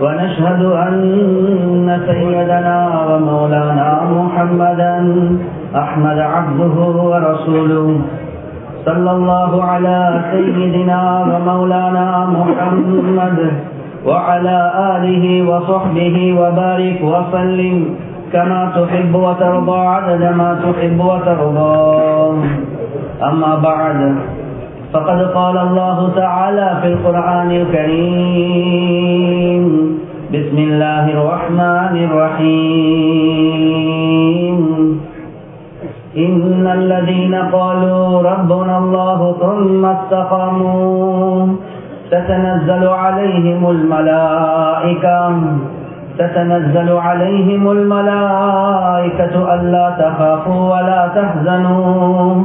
ونشهد أن سيدنا ومولانا محمدا أحمد عبده ورسوله صلى الله على سيدنا ومولانا محمد وعلى آله وصحبه وبارك وسلم كما تحب وترضى عدد ما تحب وترضى. أما بعد فقد قال الله تعالى في القرآن الكريم بسم الله الرحمن الرحيم. إن الذين قالوا ربنا الله ثم استقاموا تتنزل عليهم الملائكة تتنزل عليهم الملائكة ألا تخافوا ولا تحزنوا.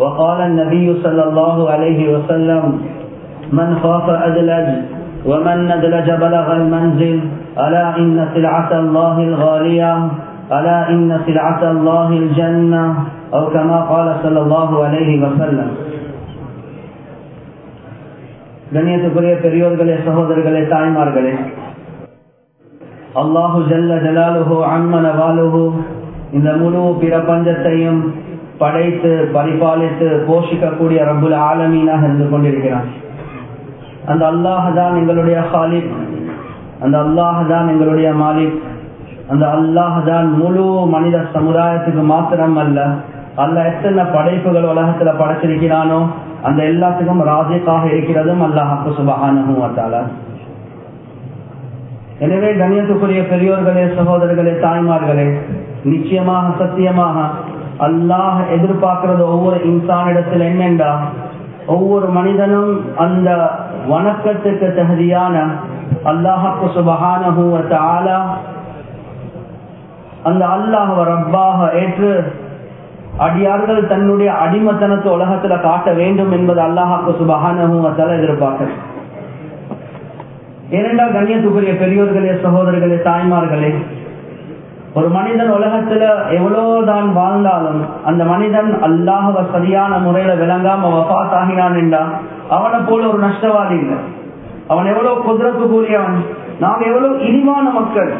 وقال النبي صلى الله عليه وسلم من خاف أدلج ومن ندلج بلغ المنزل ألا إن سلعة الله الغالية ألا إن سلعة الله الجنة أو كما قال صلى الله عليه وسلم கண்ணியத்துக்குரிய பெரியோர்களே சகோதரர்களே தாய்மார்களே அல்லாஹு ஜல்ல ஜலாலுஹோ அன்மன வாலுஹோ இந்த முழு பிரபஞ்சத்தையும் படைத்து பரிபாலித்து போஷிக்கக்கூடிய ரபுல் ஆலமீனாக இருந்து கொண்டிருக்கிறான். அந்த அல்லாஹ் தான் எங்களுடைய ஹாலிக் அந்த அல்லாஹ் தான் எங்களுடைய மாலிக். அந்த அல்லாஹ் தான் முழு மனித சமுதாயத்துக்கு மாத்திரம் அல்ல அல்ல எத்தனை படைப்புகள் உலகத்துல படைச்சிருக்கிறானோ அந்த எல்லாத்துக்கும் ராஜிக்காக இருக்கிறதும் அல்லாஹாக்கு சுபகானுவத்தால எனவே கண்ணியத்துக்குரிய பெரியோர்களே சகோதரர்களே தாய்மார்களே நிச்சயமாக சத்தியமாக அல்லாஹ் எதிர்பார்க்கிறது ஒவ்வொரு இன்சானிடத்தில் என்னென்றா? ஒவ்வொரு மனிதனும் அந்த வணக்கத்துக்கு தகுதியான அல்லாஹாக்கு சுபகானுவத்த ஆலா அந்த அல்லாஹ் ரப்பாக ஏற்று அடியார்கள் தன்னுடைய அடிமத்தனத்தை உலகத்துல காட்ட வேண்டும் என்பது அல்லாஹாக்கு சுபகானுவத்தால எதிர்பார்க்க ஏனென்றால் கண்ணியத்துக்குரிய பெரியோர்களே சகோதரர்களே தாய்மார்களே ஒரு மனிதன் உலகத்துல எவ்வளவுதான் வாழ்ந்தாலும் அந்த மனிதன் அல்லாஹவ சரியான முறையில விளங்காம வபாத் ஆகினான் என்றா அவனை போல ஒரு நஷ்டவாதி இல்லை. அவன் எவ்வளவு குதிரப்பு கூறியவன் நாம் எவ்வளவு இனிமான மக்கள்.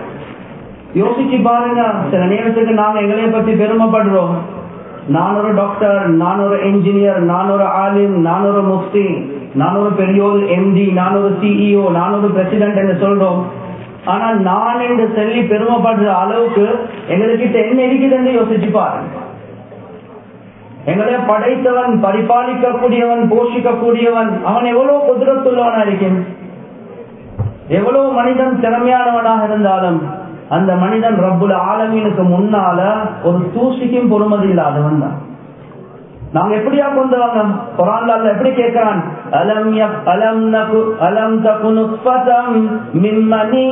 யோசிச்சு பாருங்க சில நேரத்துக்கு நாங்க எங்களைய பத்தி பெருமைப்படுறோம். நான் ஒரு டாக்டர் நான் ஒரு என்ஜினியர் நான் ஒரு ஆலிம் நான் ஒரு முஃப்தி நான் ஒரு பெரியோர் எம்டி நான் ஒரு சிஇஓ நான் ஒரு பிரசிடென்ட் என்று சொல்றோம். ஆனால் நான் என்று சொல்லி பெருமைப்படுற அளவுக்கு எங்ககிட்ட என்ன இருக்குதுன்னு யோசிச்சு பாருங்க. எங்களை படைத்தவன் பரிபாலிக்கக்கூடியவன் போஷிக்கக்கூடியவன் அவன் எவ்வளவு குதிரத்துள்ளவனா இருக்கேன்? எவ்வளவு மனிதன் திறமையானவனாக இருந்தாலும் அந்த மனிதன் ரப்புல ஆலமீனுக்கு முன்னால ஒரு தூசிக்கும் பொறுமதி இல்லாதவன் தான். நாங்க எப்படியா கொண்டு வாங்க? குரான்ல எப்படி கேட்கிறான்? அலம் அலம் நகு அலம் தகு நுத்பதம் மிம்மனி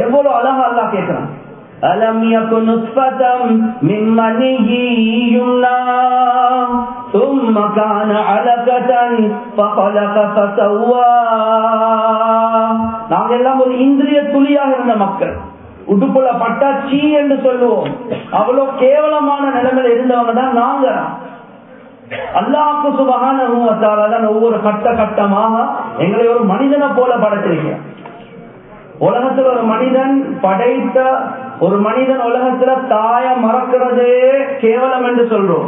எவ்வளவு அழகா அல்லா கேட்கிறான் அலம் யகு நுத்பதம் மிம்மனி ثم كان علقة فخلق فسوى நாங்க எல்லாம் ஒரு இந்திரிய துளியாக இருந்த மக்கள் உடுப்புல பட்டா சீ என்று சொல்லுவோம் அவ்வளவு கேவலமான நிலைமையில இருந்தவங்க தான் நாங்க அல்லாக்கு சுபகான ஒவ்வொரு கட்ட கட்டமாக எங்களை ஒரு மனிதனை போல படைச்சிருக்கிறோம் உலகத்துல ஒரு மனிதன் படைத்த ஒரு மனிதன் உலகத்துல தாய மறக்கிறதே கேவலம் என்று சொல்றோம்.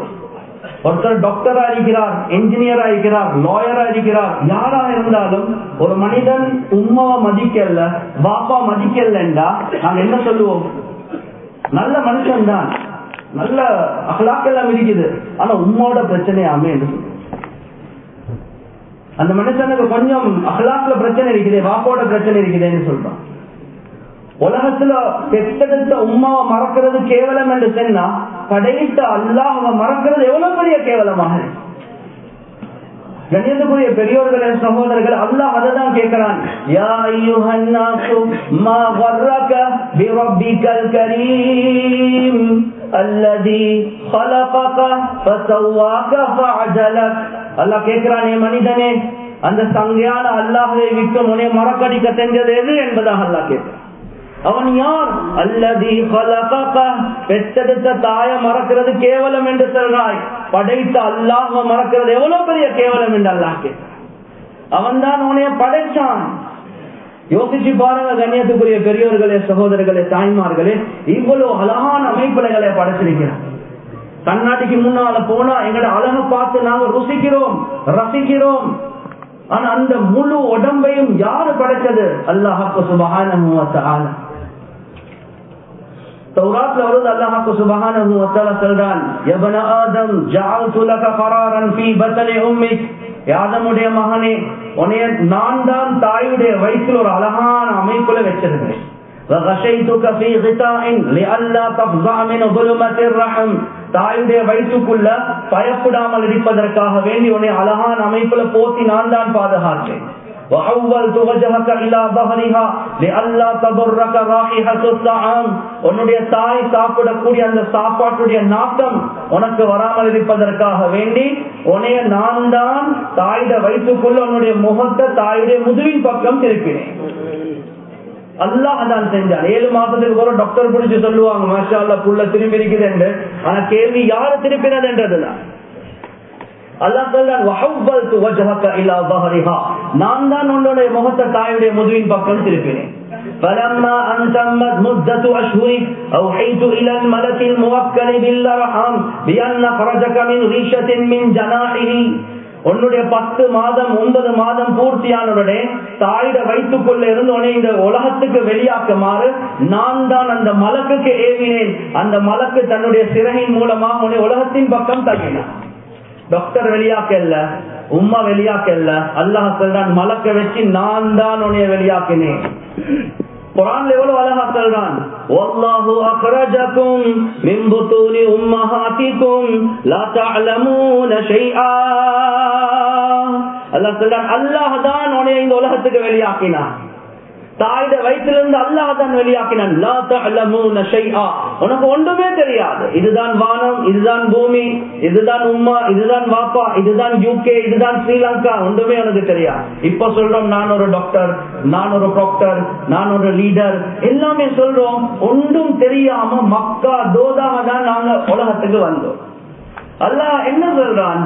ஒருத்தர் டாக்டரா இருக்கிறார் என்ஜினியரா இருக்கிறார் லாயரா இருக்கிறார் யாரா இருந்தாலும் ஒரு மனிதன் உம்மாவை மதிக்கல பாப்பா மதிக்கலண்டா நாங்க என்ன சொல்லுவோம்? நல்ல மனுஷன் தான் நல்ல அகலாக்கெல்லாம் இருக்குது ஆனா உம்மோட பிரச்சனையாமே என்று அந்த மனுஷனுக்கு கொஞ்சம் அகலாக்குல பிரச்சனை இருக்குது வாப்போட பிரச்சனை இருக்குதுன்னு சொல்றான். உலகத்துல பெற்றெடுத்த உமாவை மறக்கிறது கேவலம் என்று சொன்னா படைத்த அல்லாஹ் மறக்கிறது எவ்வளவு பெரிய கேவலமாக கண்ணியத்துக்குரிய பெரியோர்களே சகோதரர்கள் அல்லாஹ் அதை தான் கேட்கிறான். யா அய்யுஹன் மா கர்ரக பிரப்பிக்கல் கரீம். அல்லதி அல்லாஹ் கேட்கிறான் மனிதனே அந்த சங்கையான அல்லாஹை விட்டு உனே மறக்கடிக்க செஞ்சது எது? என்பதாக அல்லாஹ் கேட்கிறான். அவன் யார்? அல்லதி பெற்றெடுத்த தாய மறக்கிறது கேவலம் என்று சொல்றாய். படைத்த அல்லாஹ மறக்கிறது எவ்வளவு பெரிய கேவலம் என்று அல்லாஹ் கேட்கிறான். அவன் தான் உனைய படைச்சான். யோசிச்சு பாருங்க கண்ணியத்துக்குரிய பெரியோர்களே சகோதரர்களே தாய்மார்களே இவ்வளவு அழகான அமைப்பிலைகளை படைச்சிருக்கிறார். கண்ணாடிக்கு முன்னால போனா எங்களோட அழக பார்த்து நாங்க ருசிக்கிறோம் ரசிக்கிறோம். ஆனா அந்த முழு உடம்பையும் யாரு படைச்சது அல்லாஹாக்கு சுபகான தௌராத்ல வருது அல்லாஹாக்கு சுபஹானஹு வ தஆலா சொல்றான் யபன ஆதம் ஜஅல்து லக கராரன் ஃபீ பத்னி உம்மிக் ஆதமுடைய மகனே உன்னை நான் தான் தாயுடைய வயிற்றில் ஒரு அழகான அமைப்புல வச்சிருக்கிறேன் وغشيتك في غطاء لئلا تفزع من ظلمة الرحم தாயுடைய வயிற்றுக்குள்ள பயப்படாமல் இருப்பதற்காக வேண்டி உன்னை அழகான அமைப்புல போத்தி நான் தான் பாதுகாத்தேன் وحولت وجهك الى ظهرها لئلا تضرك رائحه الطعام உன்னுடைய தாய் சாப்பிடக்கூடிய அந்த சாப்பாட்டுடைய நாட்டம் உனக்கு வராமல் இருப்பதற்காக வேண்டி உன்னைய நான் தான் தாயுட வயிற்றுக்குள்ள உன்னுடைய முகத்தை தாயுடைய முதுவின் பக்கம் திருப்பினேன் அல்லாஹ் தான் செஞ்சான் ஏழு மாசத்துக்கு ஒரு டாக்டர் பிடிச்சு சொல்லுவாங்க மாஷா அல்லா புள்ள திரும்பி இருக்குது என்று ஆனா கேள்வி யாரு திருப்பினது என்றதுதான் அல்லாஹ் சொல்றான் நான் தான் உன்னுடைய முகத்தை தாயுடைய முதுவின் பக்கம் திருப்பினேன் فلما أن تمت مدة أشهرك أوحيت إلى الملك الموكل بالأرحام بأن خرجك من ريشة من جناحه உன்னுடைய பத்து மாதம் ஒன்பது மாதம் பூர்த்தியானவுடனே தாயிட வயிற்றுக்குள்ள இருந்து உன்னை இந்த உலகத்துக்கு வெளியாக்குமாறு நான் தான் அந்த மலக்குக்கு ஏவினேன் அந்த மலக்கு தன்னுடைய சிறகின் மூலமாக உன்னை உலகத்தின் பக்கம் தள்ளினான் டாக்டர் வெளியாக்கல்ல உம்மா வெளியாக்கல்ல அல்லாஹ் சொல்றான் மலக்க வச்சு நான் தான் உன்னைய வெளியாக்கினேன். குரான்ல எவ்வளவு அழகா சொல்றான் வல்லாஹு அக்ரஜக்கும் மின் புத்தூனி உம்மஹாத்திக்கும் லா தஅலமூன ஷைஆ. அல்லாஹ் சொல்றான் அல்லாஹ் தான் உன்னை இந்த உலகத்துக்கு வெளியாக்கினான். தாயிட வயிற்றிலிருந்து அல்லாஹ் தான் வெளியாக்கினான் உனக்கு ஒன்றுமே தெரியாது. இதுதான் வானம் இதுதான் பூமி இதுதான் உம்மா இதுதான் வாப்பா இதுதான் யூகே இதுதான் ஸ்ரீலங்கா. ஒன்றுமே உனக்கு தெரியாது. இப்ப சொல்றோம் நான் ஒரு டாக்டர் நான் ஒரு ப்ராக்டர் நான் ஒரு லீடர் எல்லாமே சொல்றோம். ஒன்றும் தெரியாம மக்கா தோதாக தான் நாங்க உலகத்துக்கு வந்தோம். அல்லாஹ் என்ன சொல்றான்?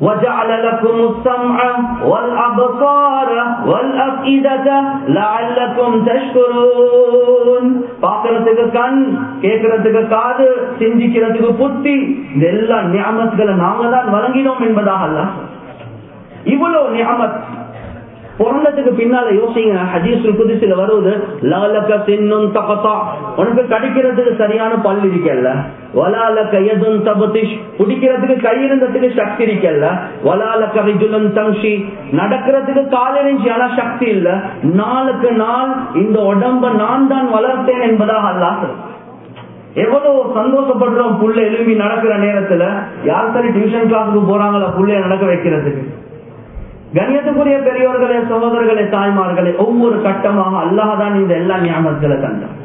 وجعل لكم السمع والأبصار والأفئدة لعلكم تشكرون பாக்குறதுக்கு கண் கேட்கறதுக்கு காது சிந்திக்கிறதுக்கு புத்தி இந்த எல்லா நியமத்துகளை நாங்க தான் வழங்கினோம் என்பதாக அல்ல இவ்வளவு நியமத் பிறந்ததுக்கு பின்னால யோசிங்க. ஹஜீஸ் புதுசில வருவது லாலக்க சின்னும் தகத்தா. உனக்கு கடிக்கிறதுக்கு சரியான பல் இருக்கல்ல. வலால கையதும் தபதிஷ். குடிக்கிறதுக்கு கையிருந்ததுக்கு சக்தி இருக்கல்ல. வலால கவிஜுலம் தம்ஷி. நடக்கிறதுக்கு கால் ஆனா சக்தி இல்ல. நாளுக்கு நாள் இந்த உடம்ப நான் தான் வளர்த்தேன் என்பதாக அல்லாஹ் எவ்வளவு சந்தோஷப்படுறோம் புள்ள எழுப்பி நடக்கிற நேரத்துல. யார் சரி டியூஷன் கிளாஸுக்கு போறாங்களா புள்ளைய நடக்க வைக்கிறதுக்கு? கணியத்துக்குரிய பெரியோர்களே சகோதரர்களே தாய்மார்களே ஒவ்வொரு கட்டமாக அல்லாஹான் இந்த எல்லா ஞாபகங்களை தந்தான்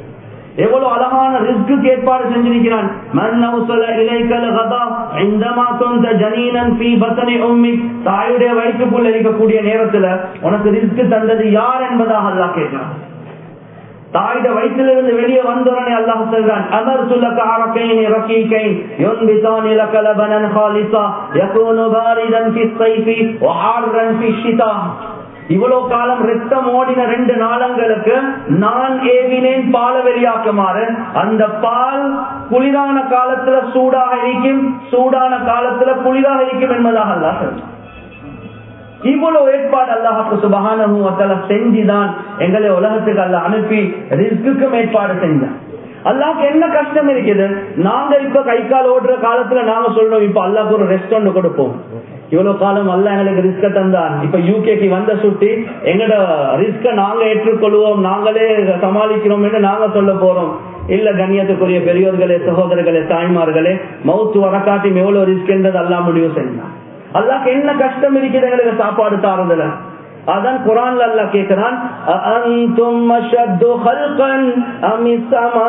எவ்வளவு அழகான ரிஸ்க்கு ஏற்பாடு செஞ்சிருக்கிறான். தாயுடைய வயிற்றுக்குள்ள இருக்கக்கூடிய நேரத்துல உனக்கு ரிஸ்க்கு தந்தது யார் என்பதாக அல்லா கேட்கிறான். தாயிட வயிற்றிலிருந்து வெளியே வந்தோடனே அல்லாஹ் சொல்றான் அமர் சுலக அரக்கைன் ரகீகைன் யுன்பிதான் இலகல பனன் ஹாலிசா யகூனு பாரிதன் ஃபி ஸைஃபி வ ஹார்ரன் ஃபி ஷிதா. இவ்வளவு காலம் ரத்தம் ஓடின ரெண்டு நாளங்களுக்கு நான் ஏவினேன் பால வெளியாக்குமாறு அந்த பால் குளிரான காலத்துல சூடாக இருக்கும் சூடான காலத்துல குளிராக இருக்கும் என்பதாக அல்ல இவ்வளவு ஏற்பாடு அல்லாஹாக்கு சுபகான செஞ்சுதான். எங்களை உலகத்துக்கு அல்ல அனுப்பி ரிஸ்க்குக்கும் ஏற்பாடு செஞ்சான். அல்லாக்கு என்ன கஷ்டம் இருக்குது? நாங்க இப்ப கை கால் ஓடுற காலத்துல நாங்க சொல்றோம் இப்ப அல்லாக்கு ஒரு ரெஸ்ட் ஒன்று கொடுப்போம். இவ்வளவு காலம் அல்ல எங்களுக்கு ரிஸ்க தந்தான். இப்ப யூகேக்கு வந்த சுட்டி எங்கட ரிஸ்க நாங்க ஏற்றுக்கொள்வோம் நாங்களே சமாளிக்கிறோம் என்று நாங்க சொல்ல போறோம். இல்ல கண்ணியத்துக்குரிய பெரியோர்களே சகோதரர்களே தாய்மார்களே மவுத்து வரக்காட்டி எவ்வளவு ரிஸ்க் என்றது அல்லா முடிவு செய்யலாம் அல்லாக்கு என்ன கஷ்டம் இருக்குது எங்களுக்கு சாப்பாடு தாரதுல? அதான் குரான்ல அல்லாஹ் கேட்கிறான் அஅன்தும் அஷத்து ஹல்கன் அமிஸ் ஸமா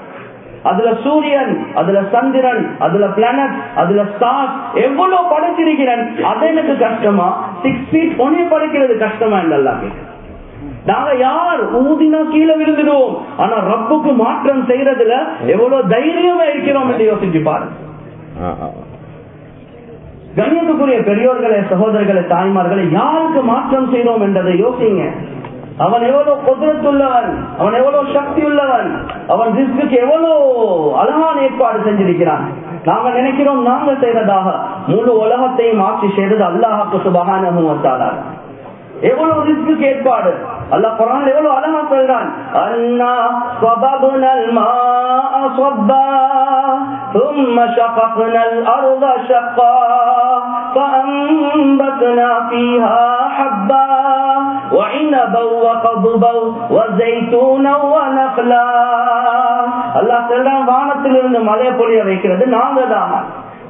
அதுல சூரியன் அதுல சந்திரன் அதுல பிளானட் அதுல ஸ்டார்ஸ் எவ்வளவு படைச்சிருக்கிறேன் அது எனக்கு கஷ்டமா? சிக்ஸ் ஃபீட் ஒன்னே படைக்கிறது கஷ்டமா என்றெல்லாம் நாங்க யார்? ஊதினா கீழே விழுந்துடுவோம். ஆனா ரப்புக்கு மாற்றம் செய்யறதுல எவ்வளவு தைரியமா இருக்கிறோம் என்று யோசிச்சு பாருங்க கண்ணியத்துக்குரிய பெரியோர்களே சகோதரர்களே தாய்மார்களே யாருக்கு மாற்றம் செய்யறோம் என்றதை யோசிங்க. அவன் எவ்வளவு குதிரத்துள்ளவன் அவன் எவ்வளவு சக்தி உள்ளவன் அவன் ரிஸ்க்கு எவ்வளவு அழகான ஏற்பாடு செஞ்சிருக்கிறான். நாங்க நினைக்கிறோம் நாங்க செய்ததாக முழு உலகத்தையும் ஆட்சி செய்தது அல்லாஹாக்கு சுபகான எவ்வளவு ரிஸ்க்கு ஏற்பாடு? அல்லாஹ் குரான் எவ்வளவு அழகா சொல்றான் அண்ணா ஸ்வபபுனல் மாஅ صبا ثم شققنا الأرض شقا فأنبتنا فيها حبا وعنبا وقضبا وزيتونا ونخلا அல்லாஹ் சொல்றான் வானத்திலிருந்து மழை பொழிய வைக்கிறது நாங்க தான்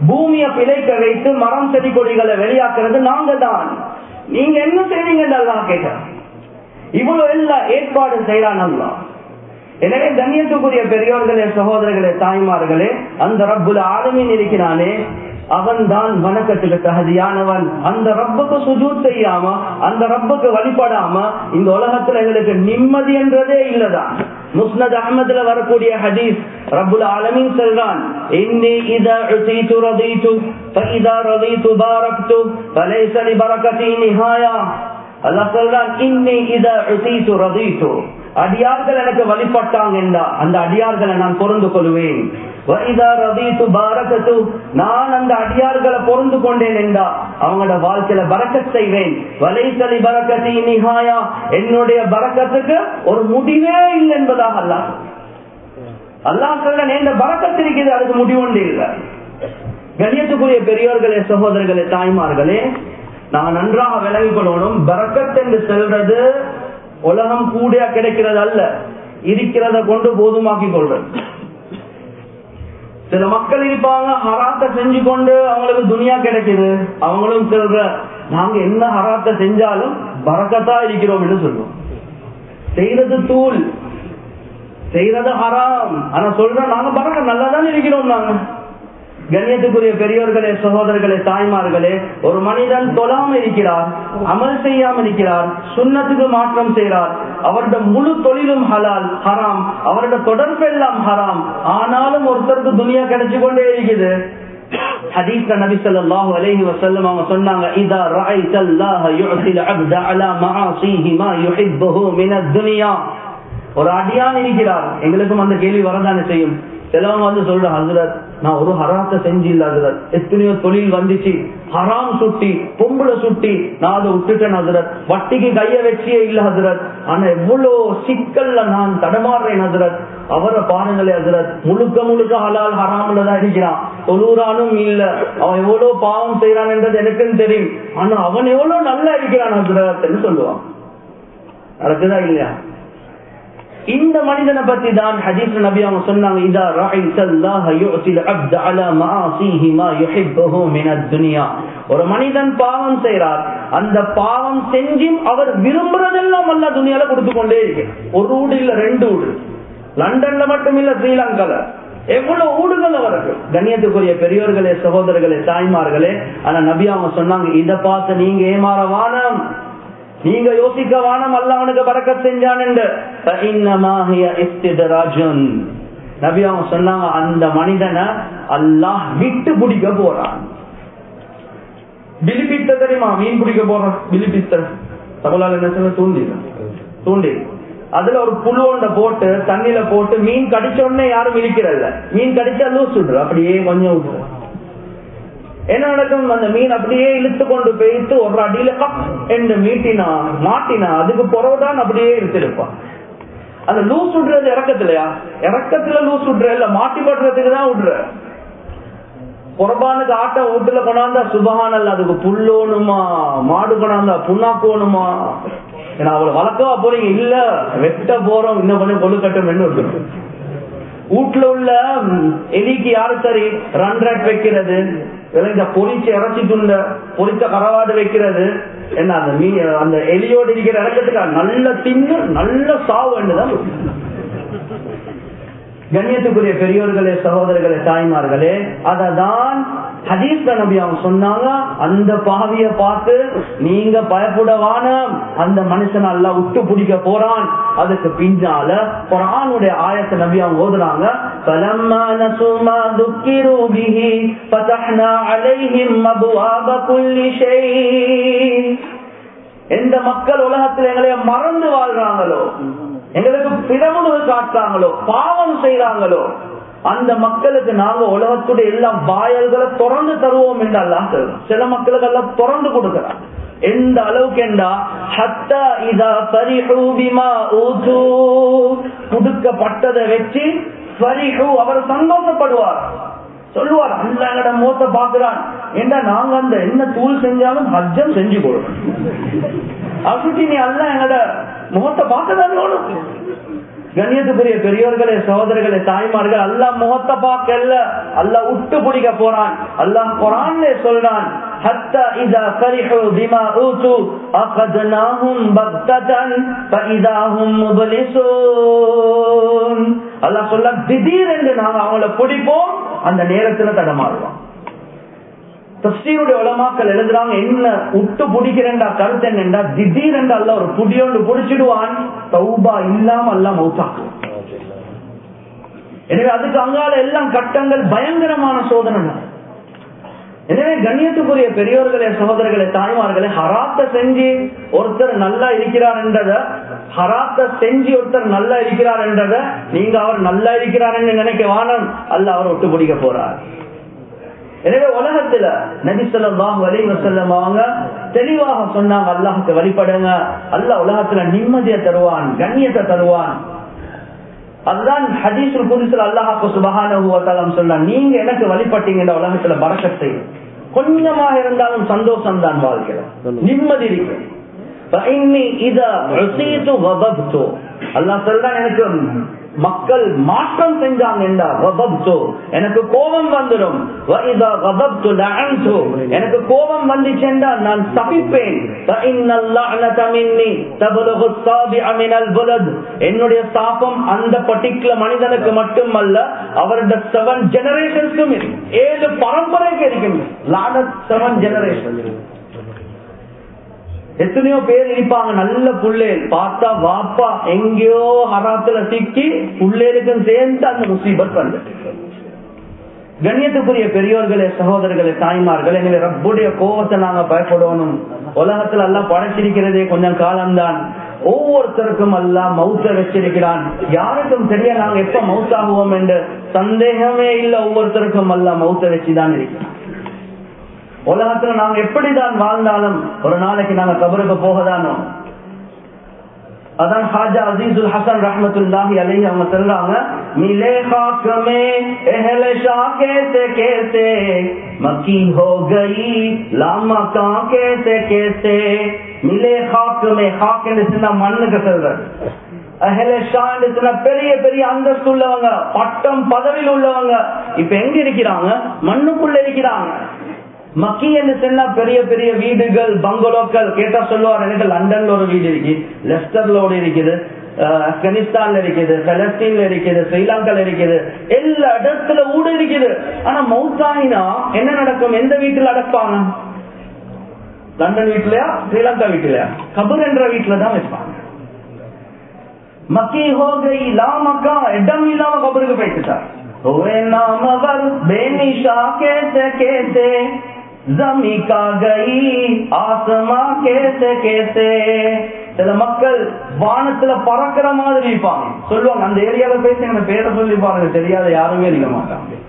பூமியை பிழைக்க வைத்து மரம் செடி கொடிகளை வெளியாக்குறது நாங்க தான் நீங்க என்ன செய்றீங்க அல்லாஹ் கேட்கிறான் இவ்வளவு எல்லாம் ஏற்பாடு செய்யறான் அல்லா எனவே கண்ணியத்துக்குரிய பெரியோர்களே சகோதரர்களே தாய்மார்களே அந்த ரப்புல ஆளுமின் இருக்கிறானே அவன் தான் வணக்கத்துக்கு தகுதியானவன். அந்த ரப்புக்கு சுஜூர் செய்யாம அந்த ரப்புக்கு வழிபடாம இந்த உலகத்துல எங்களுக்கு நிம்மதி என்றதே இல்லதான் முஸ்னத் அகமதுல வரக்கூடிய ஹதீஸ் ரபுல் ஆலமின் செல்வான் இன்னி இதா ரதீது ஃபஇதா ரதீது பாரக்து ஃபலைஸ லிபரகதி நிஹாயா. அல்லாஹ் சொல்றான் இன்னி இதா உசீது அடியார்கள் எனக்கு வழிபட்டாங்க அந்த அடியார்களை நான் பொருந்து கொள்வேன். நான் அந்த அடியார்களை பொருந்து கொண்டேன் என்றா அவங்களோட வாழ்க்கையில பறக்கத் செய்வேன். வலைசலி பறக்கத்தி நிகாயா என்னுடைய பறக்கத்துக்கு ஒரு முடிவே இல்லை என்பதாக அல்லாஹ் அல்லா சொல்ல இந்த பறக்கத்து அதுக்கு முடிவு இல்லை. கணியத்துக்குரிய பெரியோர்களே சகோதரர்களே தாய்மார்களே நான் நன்றாக விளங்கிக் கொள்ளணும் பறக்கத் என்று செல்றது உலகம் கூட கிடைக்கிறது அல்ல. இருக்கிறத கொண்டு போதுமாக்கி கொள்றது சில மக்கள் இருப்பாங்க ஹராத்த செஞ்சு கொண்டு அவங்களுக்கு துணியா கிடைக்குது. அவங்களும் சொல்ற நாங்க என்ன ஹராத்த செஞ்சாலும் பறக்கத்தா இருக்கிறோம் என்று சொல்றோம் செய்யறது தூள். செய்யறது ஹராம். ஆனா சொல்ற நாங்க பறக்க நல்லாதான் இருக்கிறோம் நாங்க. கண்ணியத்துக்குரிய பெரியோர்களே சகோதரர்களே தாய்மார்களே ஒரு மனிதன் தொழாமல் இருக்கிறார் அமல் செய்யாம இருக்கிறார் சுண்ணத்துக்கு மாற்றம் செய்கிறார். அவருடைய முழு தொழிலும் ஹலால் ஹராம். அவருடைய தொடர்பு எல்லாம் ஹராம். ஆனாலும் ஒருத்தருக்கு துனியா கிடைச்சு கொண்டே இருக்குது. ஹதீஸ்ல நபி ஸல்லல்லாஹு அலைஹி வஸல்லம் அவங்க சொன்னாங்க இதா ரஅய்த அல்லாஹ 'அப்த 'அலா மஆசிஹி மா யுஹிப்புஹு துன்யா. ஒரு அடியான் இருக்கிறார். எங்களுக்கும் அந்த கேள்வி வரதானே செய்யும். எல்லாம் வந்து சொல்ற ஹசரத் நான் ஒரு ஹராத்தை செஞ்சு இல்ல ஹசரத். எத்தனையோ தொழில் வந்துச்சு. ஹராம் சுட்டி பொம்பளை சுட்டி நான் அதை விட்டுட்டேன் ஹசரத். வட்டிக்கு கைய வச்சியே இல்ல ஹசரத். ஆனா எவ்வளவு சிக்கல்ல நான் தடமாடுறேன் ஹசரத். அவரை பாருங்களே ஹசரத். முழுக்க முழுக்க ஹலால் ஹராம்ல தான் இருக்கிறான். தொழுறானும் இல்ல. அவன் எவ்வளவு பாவம் செய்யறான் என்றது எனக்கும் தெரியும். ஆனா அவன் எவ்வளவு நல்லா இருக்கிறான் ஹசரத் சொல்லுவான். நடக்குதா இல்லையா? இந்த மனிதனை பத்தி தான் ஹதீஸ் நபி அவங்க சொன்னாங்க இதா ரஅய்தல்லாஹ யு'til 'அப்த 'அலா மா யுஹிப்புஹு மின ஒரு மனிதன் பாவம் செய்றார் அந்த பாவம் செஞ்சும் அவர் விரும்புறதெல்லாம் அல்ல துனியால கொடுத்து கொண்டே இருக்கு ஒரு ஊடு இல்ல ரெண்டு ஊடு. லண்டன்ல மட்டும் இல்ல ஸ்ரீலங்கால. எவ்வளவு ஊடுகள் அவருக்கு. கண்ணியத்துக்குரிய பெரியோர்களே சகோதரர்களே தாய்மார்களே ஆனா நபி அவங்க சொன்னாங்க இதை பார்த்து நீங்க ஏமாற வானம். நீங்க யோசிக்க வானம் அல்ல அவனுக்கு பறக்க செஞ்சான் நபி அவங்க சொன்னாங்க அந்த மனிதனை அல்லாஹ் விட்டு பிடிக்க போறான். பிலிபித்த தெரியுமா? மீன் பிடிக்க போறான் பிலிபித்த தமிழால் என்ன சொல்ல தூண்டி தூண்டி அதுல ஒரு புழு ஒன்றை போட்டு தண்ணியில போட்டு மீன் கடிச்ச உடனே யாரும் இருக்கிறல்ல மீன் கடிச்சா லூஸ் விடுற அப்படியே கொஞ்சம் விட்டுறோம் என்ன நடக்கும்? அந்த மீன் அப்படியே இழுத்து கொண்டு போயிட்டு ஒரு அடியில கப் என்று மீட்டினா மாட்டினா அதுக்கு புறவுதான் அப்படியே இழுத்திருப்பான். அந்த லூஸ் விடுறது இறக்கத்துலயா இறக்கத்துல லூஸ் விடுற இல்ல மாட்டி படுறதுக்கு தான் விடுற. புறபானுக்கு ஆட்டை வீட்டுல கொண்டாந்தா சுபகானல்ல அதுக்கு புல்லோணுமா மாடு கொண்டாந்தா புண்ணாக்கோணுமா? ஏன்னா அவளை வளர்க்கவா போறீங்க? இல்ல வெட்ட போறோம் இன்னும் கொஞ்சம் கொழுக்கட்டும் என்ன வீட்டுல உள்ள எலிக்கு யாரு சரி? ரன் ரேட் வைக்கிறது. இந்த பொரிச்ச இறைச்சி துண்ட பொரிச்ச கரவாடு வைக்கிறது என்ன அந்த மீ அந்த எலியோடு இருக்கிற இறக்கத்துக்கு நல்ல தின்னு நல்ல சாவு என்றுதான் கண்ணியத்துக்குரிய பெரியோர்களே சகோதரர்களே தாய்மார்களே அததான் ஹதீஸ்ல நபி அவங்க சொன்னாங்க அந்த பாவிய பார்த்து நீங்க பயப்படவான அந்த மனுஷன் எல்லாம் விட்டு பிடிக்க போறான் அதுக்கு பின்னால குரானுடைய ஆயத்தை நபி அவங்க ஓதுறாங்க فَلَمَّا نَسُوا مَا ذُكِّرُوا بِهِ فَتَحْنَا عَلَيْهِمْ أَبْوَابَ كُلِّ شَيْءٍ எந்த மக்கள் உலகத்தில் எங்களை மறந்து வாழ்றாங்களோ எங்களுக்கு பிறமுழுவு காட்டுறாங்களோ பாவம் செய்யறாங்களோ அந்த மக்களுக்கு நாங்க உலகத்துடைய எல்லா வாயல்களை திறந்து தருவோம் என்று அல்லாஹ் சில மக்களுக்கு எல்லாம் திறந்து கொடுக்கிறான். எந்த அளவுக்கு என்றா ஹத்தா இதா பரிஹூபிமா ஊது. கொடுக்கப்பட்டதை வச்சு பரிஹூ அவர் சந்தோஷப்படுவார். சொல்லுவார் அல்ல எங்கட மூத்த பாக்குறான் என்ன நாங்க அந்த என்ன தூள் செஞ்சாலும் ஹஜ்ஜம் செஞ்சு போடுவோம் அப்படி நீ அல்ல எங்கட முகத்தை பார்க்கதான் கண்ணியத்துக்குரிய பெரியோர்களே சகோதரர்களே தாய்மார்கள் அல்லா முகத்தை பார்க்கல அல்ல விட்டு பிடிக்க போறான் அல்லாஹ் குரான்ல சொல்றான் حتى إذا فرحوا بما أوتوا أخذناهم بغتة فإذا هم مبلسون அல்லாஹ் சொல்ல திடீரென்று நாங்க அவங்கள பிடிப்போம் அந்த நேரத்துல தடமாறுவான் தஸ்தீருடைய உலமாக்கள் எழுதுறாங்க என்ன விட்டு பிடிக்கிறேன்டா கருத்து என்னண்டா திடீரென்று அல்ல ஒரு புடியோண்டு புடிச்சிடுவான் தௌபா இல்லாம அல்ல மௌத்தாக்குவான் எனவே அதுக்கு அங்கால எல்லாம் கட்டங்கள் பயங்கரமான சோதனை எனவே கண்ணியத்துக்குரிய பெரியோர்களே சகோதரர்களே தாய்மார்களே ஹராத்த செஞ்சு ஒருத்தர் நல்லா இருக்கிறார் என்றத ஹராத்த செஞ்சு ஒருத்தர் நல்லா இருக்கிறார் என்றத நீங்க அவர் நல்லா இருக்கிறார் என்று நினைக்க வானம் அல்ல அவர் ஒட்டு பிடிக்க போறார். எனவே உலகத்துல நபிசல்லாஹு அலி வசல்லம் அவங்க தெளிவாக சொன்னாங்க அல்லாஹுக்கு வழிபடுங்க. அல்லாஹ் உலகத்துல நிம்மதியை தருவான் கண்ணியத்தை தருவான். அதுதான் ஹதீசுல் புதுசுல அல்லாஹாக்கு சுபகானம் சொல்ல நீங்க எனக்கு வழிபட்டீங்க உலகத்துல பறக்கத்தை கொஞ்சமாக இருந்தாலும் சந்தோஷம் தான் வாழ்க்கை நிம்மதி இருக்கு. அல்லாஹ் சொல்றான் எனக்கு மக்கள் மாற்றம் செஞ்சாங்க எனக்கு கோபம் வந்துடும். எனக்கு கோபம் வந்துச்சென்றா நான் தப்பிப்பேன். என்னுடைய சாபம் அந்த பர்டிகுலர் மனிதனுக்கு மட்டுமல்ல அவருடைய செவன் ஜெனரேஷன்ஸ்க்கும் ஏழு பரம்பரைக்கு இருக்கின்ற செவன் ஜெனரேஷன் எத்தனையோ பேர் இருப்பாங்க நல்ல புள்ளேல் பார்த்தா வாப்பா எங்கேயோ ஹராத்துல சிக்கி புள்ளேருக்கும் சேர்ந்து அந்த முசீபத் வந்துட்டு. கண்ணியத்துக்குரிய பெரியோர்களே சகோதரர்களே தாய்மார்கள் எனவே ரப்புடைய கோபத்தை நாங்க பயப்படணும். உலகத்துல எல்லாம் படைச்சிருக்கிறதே கொஞ்சம் காலம்தான். ஒவ்வொருத்தருக்கும் எல்லாம் மவுத்த வச்சிருக்கிறான். யாருக்கும் தெரிய நாங்க எப்ப மவுத்தாகுவோம் என்று சந்தேகமே இல்ல. ஒவ்வொருத்தருக்கும் எல்லாம் மவுத்த வச்சுதான் இருக்கிறான் உலகத்துல நாங்க எப்படிதான் வாழ்ந்தாலும் ஒரு நாளைக்கு நாங்க கபருக்கு போகதானோ? அதான் ஹாஜா அசீசுல் ஹசன் ரஹமத்துல்லாஹி அலைஹி அவங்க சொல்றாங்க மிலே காக்கமே எஹலே ஷா கேசே கேசே மக்கி ஹோ கயி லாமா கா கேசே கேசே. மிலே காக்கமே காக் என்று மண்ணுக்கு சொல்றாரு. அஹலே ஷா என்று பெரிய பெரிய அந்தஸ்து உள்ளவங்க பட்டம் பதவியில் உள்ளவங்க இப்ப எங்க இருக்கிறாங்க? மண்ணுக்குள்ள இருக்கிறாங்க. மக்கியனுக்கு எல்லாம் பெரிய பெரிய வீடுகள் பங்களோக்கள் கேட்டா சொல்லுவார் லண்டன்ல ஒரு வீடு இருக்கு. லெஸ்டர்ல இருக்குது ஆப்கானிஸ்தான்ல இருக்குது பலஸ்தீன்ல இருக்குது ஸ்ரீலங்கால இருக்குது. எல்லா இடத்துல ஊடு இருக்குது. ஆனா மௌத்தாயினா என்ன நடக்கும்? எந்த வீட்டுல அடப்பாங்க லண்டன் வீட்டுலயா? ஸ்ரீலங்கா வீட்டுலயா? கபூர் என்ற வீட்டுல தான் வைப்பாங்க. மக்கி ஹோகை லாமக்கா இடம் இல்லாம கபருக்கு போயிட்டு சார் நாமவர் பேனிஷா கேட்டு ஜமி கா கை ஆசமா கேசே கேசே. சில மக்கள் வானத்துல பறக்கிற மாதிரி இருப்பாங்க. சொல்லுவாங்க அந்த ஏரியால பேசி எங்க பேரை சொல்லி பாருங்க தெரியாத யாருமே இருக்க மாட்டாங்க.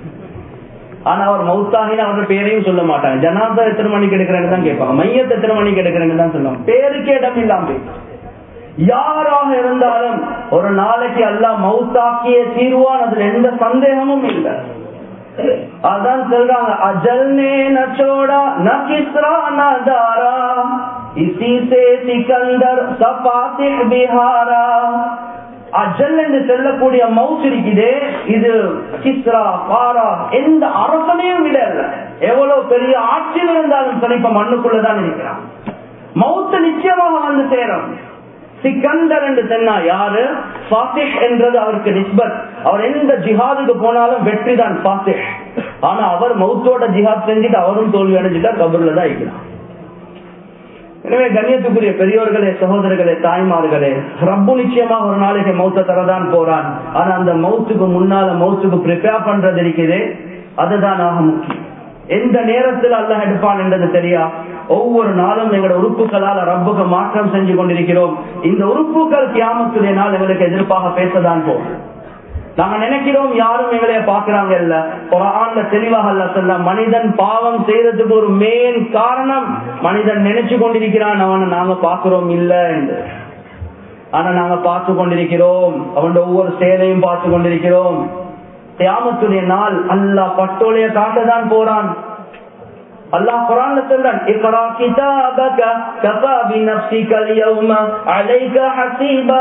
ஆனா அவர் மௌத்தாகின்னு அவரோட பேரையும் சொல்ல மாட்டாங்க. ஜனாத எத்தனை மணிக்கு எடுக்கிறாங்க தான் கேட்பாங்க. மையத்தை எத்தனை மணிக்கு எடுக்கிறாங்க தான் சொல்லுவாங்க. பேருக்கே இடம் இல்லாம யாராக இருந்தாலும் ஒரு நாளைக்கு அல்ல மௌத்தாக்கிய தீர்வான். அதுல எந்த சந்தேகமும் இல்லை. அதான் சொல்றாங்க அஜல் நே நச்சோடா ந கிஸ்ரா ந தாரா இசி சே பிஹாரா அஜல் என்று செல்லக்கூடிய மவுத் இருக்குதே இது கிஸ்ரா பாரா எந்த அரசனையும் விட இல்ல எவ்வளவு பெரிய ஆட்சியில் இருந்தாலும் சரி இப்ப மண்ணுக்குள்ளதான் இருக்கிறான். மவுத்து நிச்சயமாக வந்து சேரும். சிக்கந்தர் என்று சொன்னா யாரு? பாசிஷ் என்றது அவருக்கு நிஸ்பத். அவர் எந்த ஜிஹாதுக்கு போனாலும் வெற்றி தான் பாசிஷ் ஆனா அவர் மௌத்தோட ஜிஹாத் செஞ்சுட்டு அவரும் தோல்வி அடைஞ்சிட்டா கபூர்ல தான் இருக்கிறார். எனவே கண்ணியத்துக்குரிய பெரியோர்களே சகோதரர்களே தாய்மார்களே ரப்பு நிச்சயமாக ஒரு நாளைக்கு மௌத்த தரதான் போறான். ஆனா அந்த மௌத்துக்கு முன்னால மௌத்துக்கு ப்ரிப்பேர் பண்றது இருக்குது. அதுதான் ஆக முக்கியம். எந்த நேரத்தில் அல்ல எடுப்பான் என்றது தெரியா? ஒவ்வொரு நாளும் எங்களோட உறுப்புகளால் ரப்புக்கு மாற்றம் செஞ்சு கொண்டிருக்கிறோம். இந்த உறுப்புகள் கியாமத்துடைய நாள் எங்களுக்கு எதிர்ப்பாக பேசதான் போகும் நாங்க நினைக்கிறோம் யாரும் எங்களைய பாக்குறாங்க இல்ல. குரான்ல தெளிவாக அல்ல சொல்ல மனிதன் பாவம் செய்யறதுக்கு ஒரு மெயின் காரணம் மனிதன் நினைச்சு கொண்டிருக்கிறான் அவனை நாங்க பாக்குறோம் இல்ல என்று. ஆனா நாங்க பார்த்து கொண்டிருக்கிறோம். அவன் ஒவ்வொரு செயலையும் பார்த்து கொண்டிருக்கிறோம். தியாமத்துடைய நாள் அல்ல பட்டோலைய காட்டதான் போறான். அல்லாஹ் குரான்ல சொல்றான் இக்ரா கிதாபக கஃபா பினஃப்ஸிக அல்-யௌம அலைக ஹஸீபா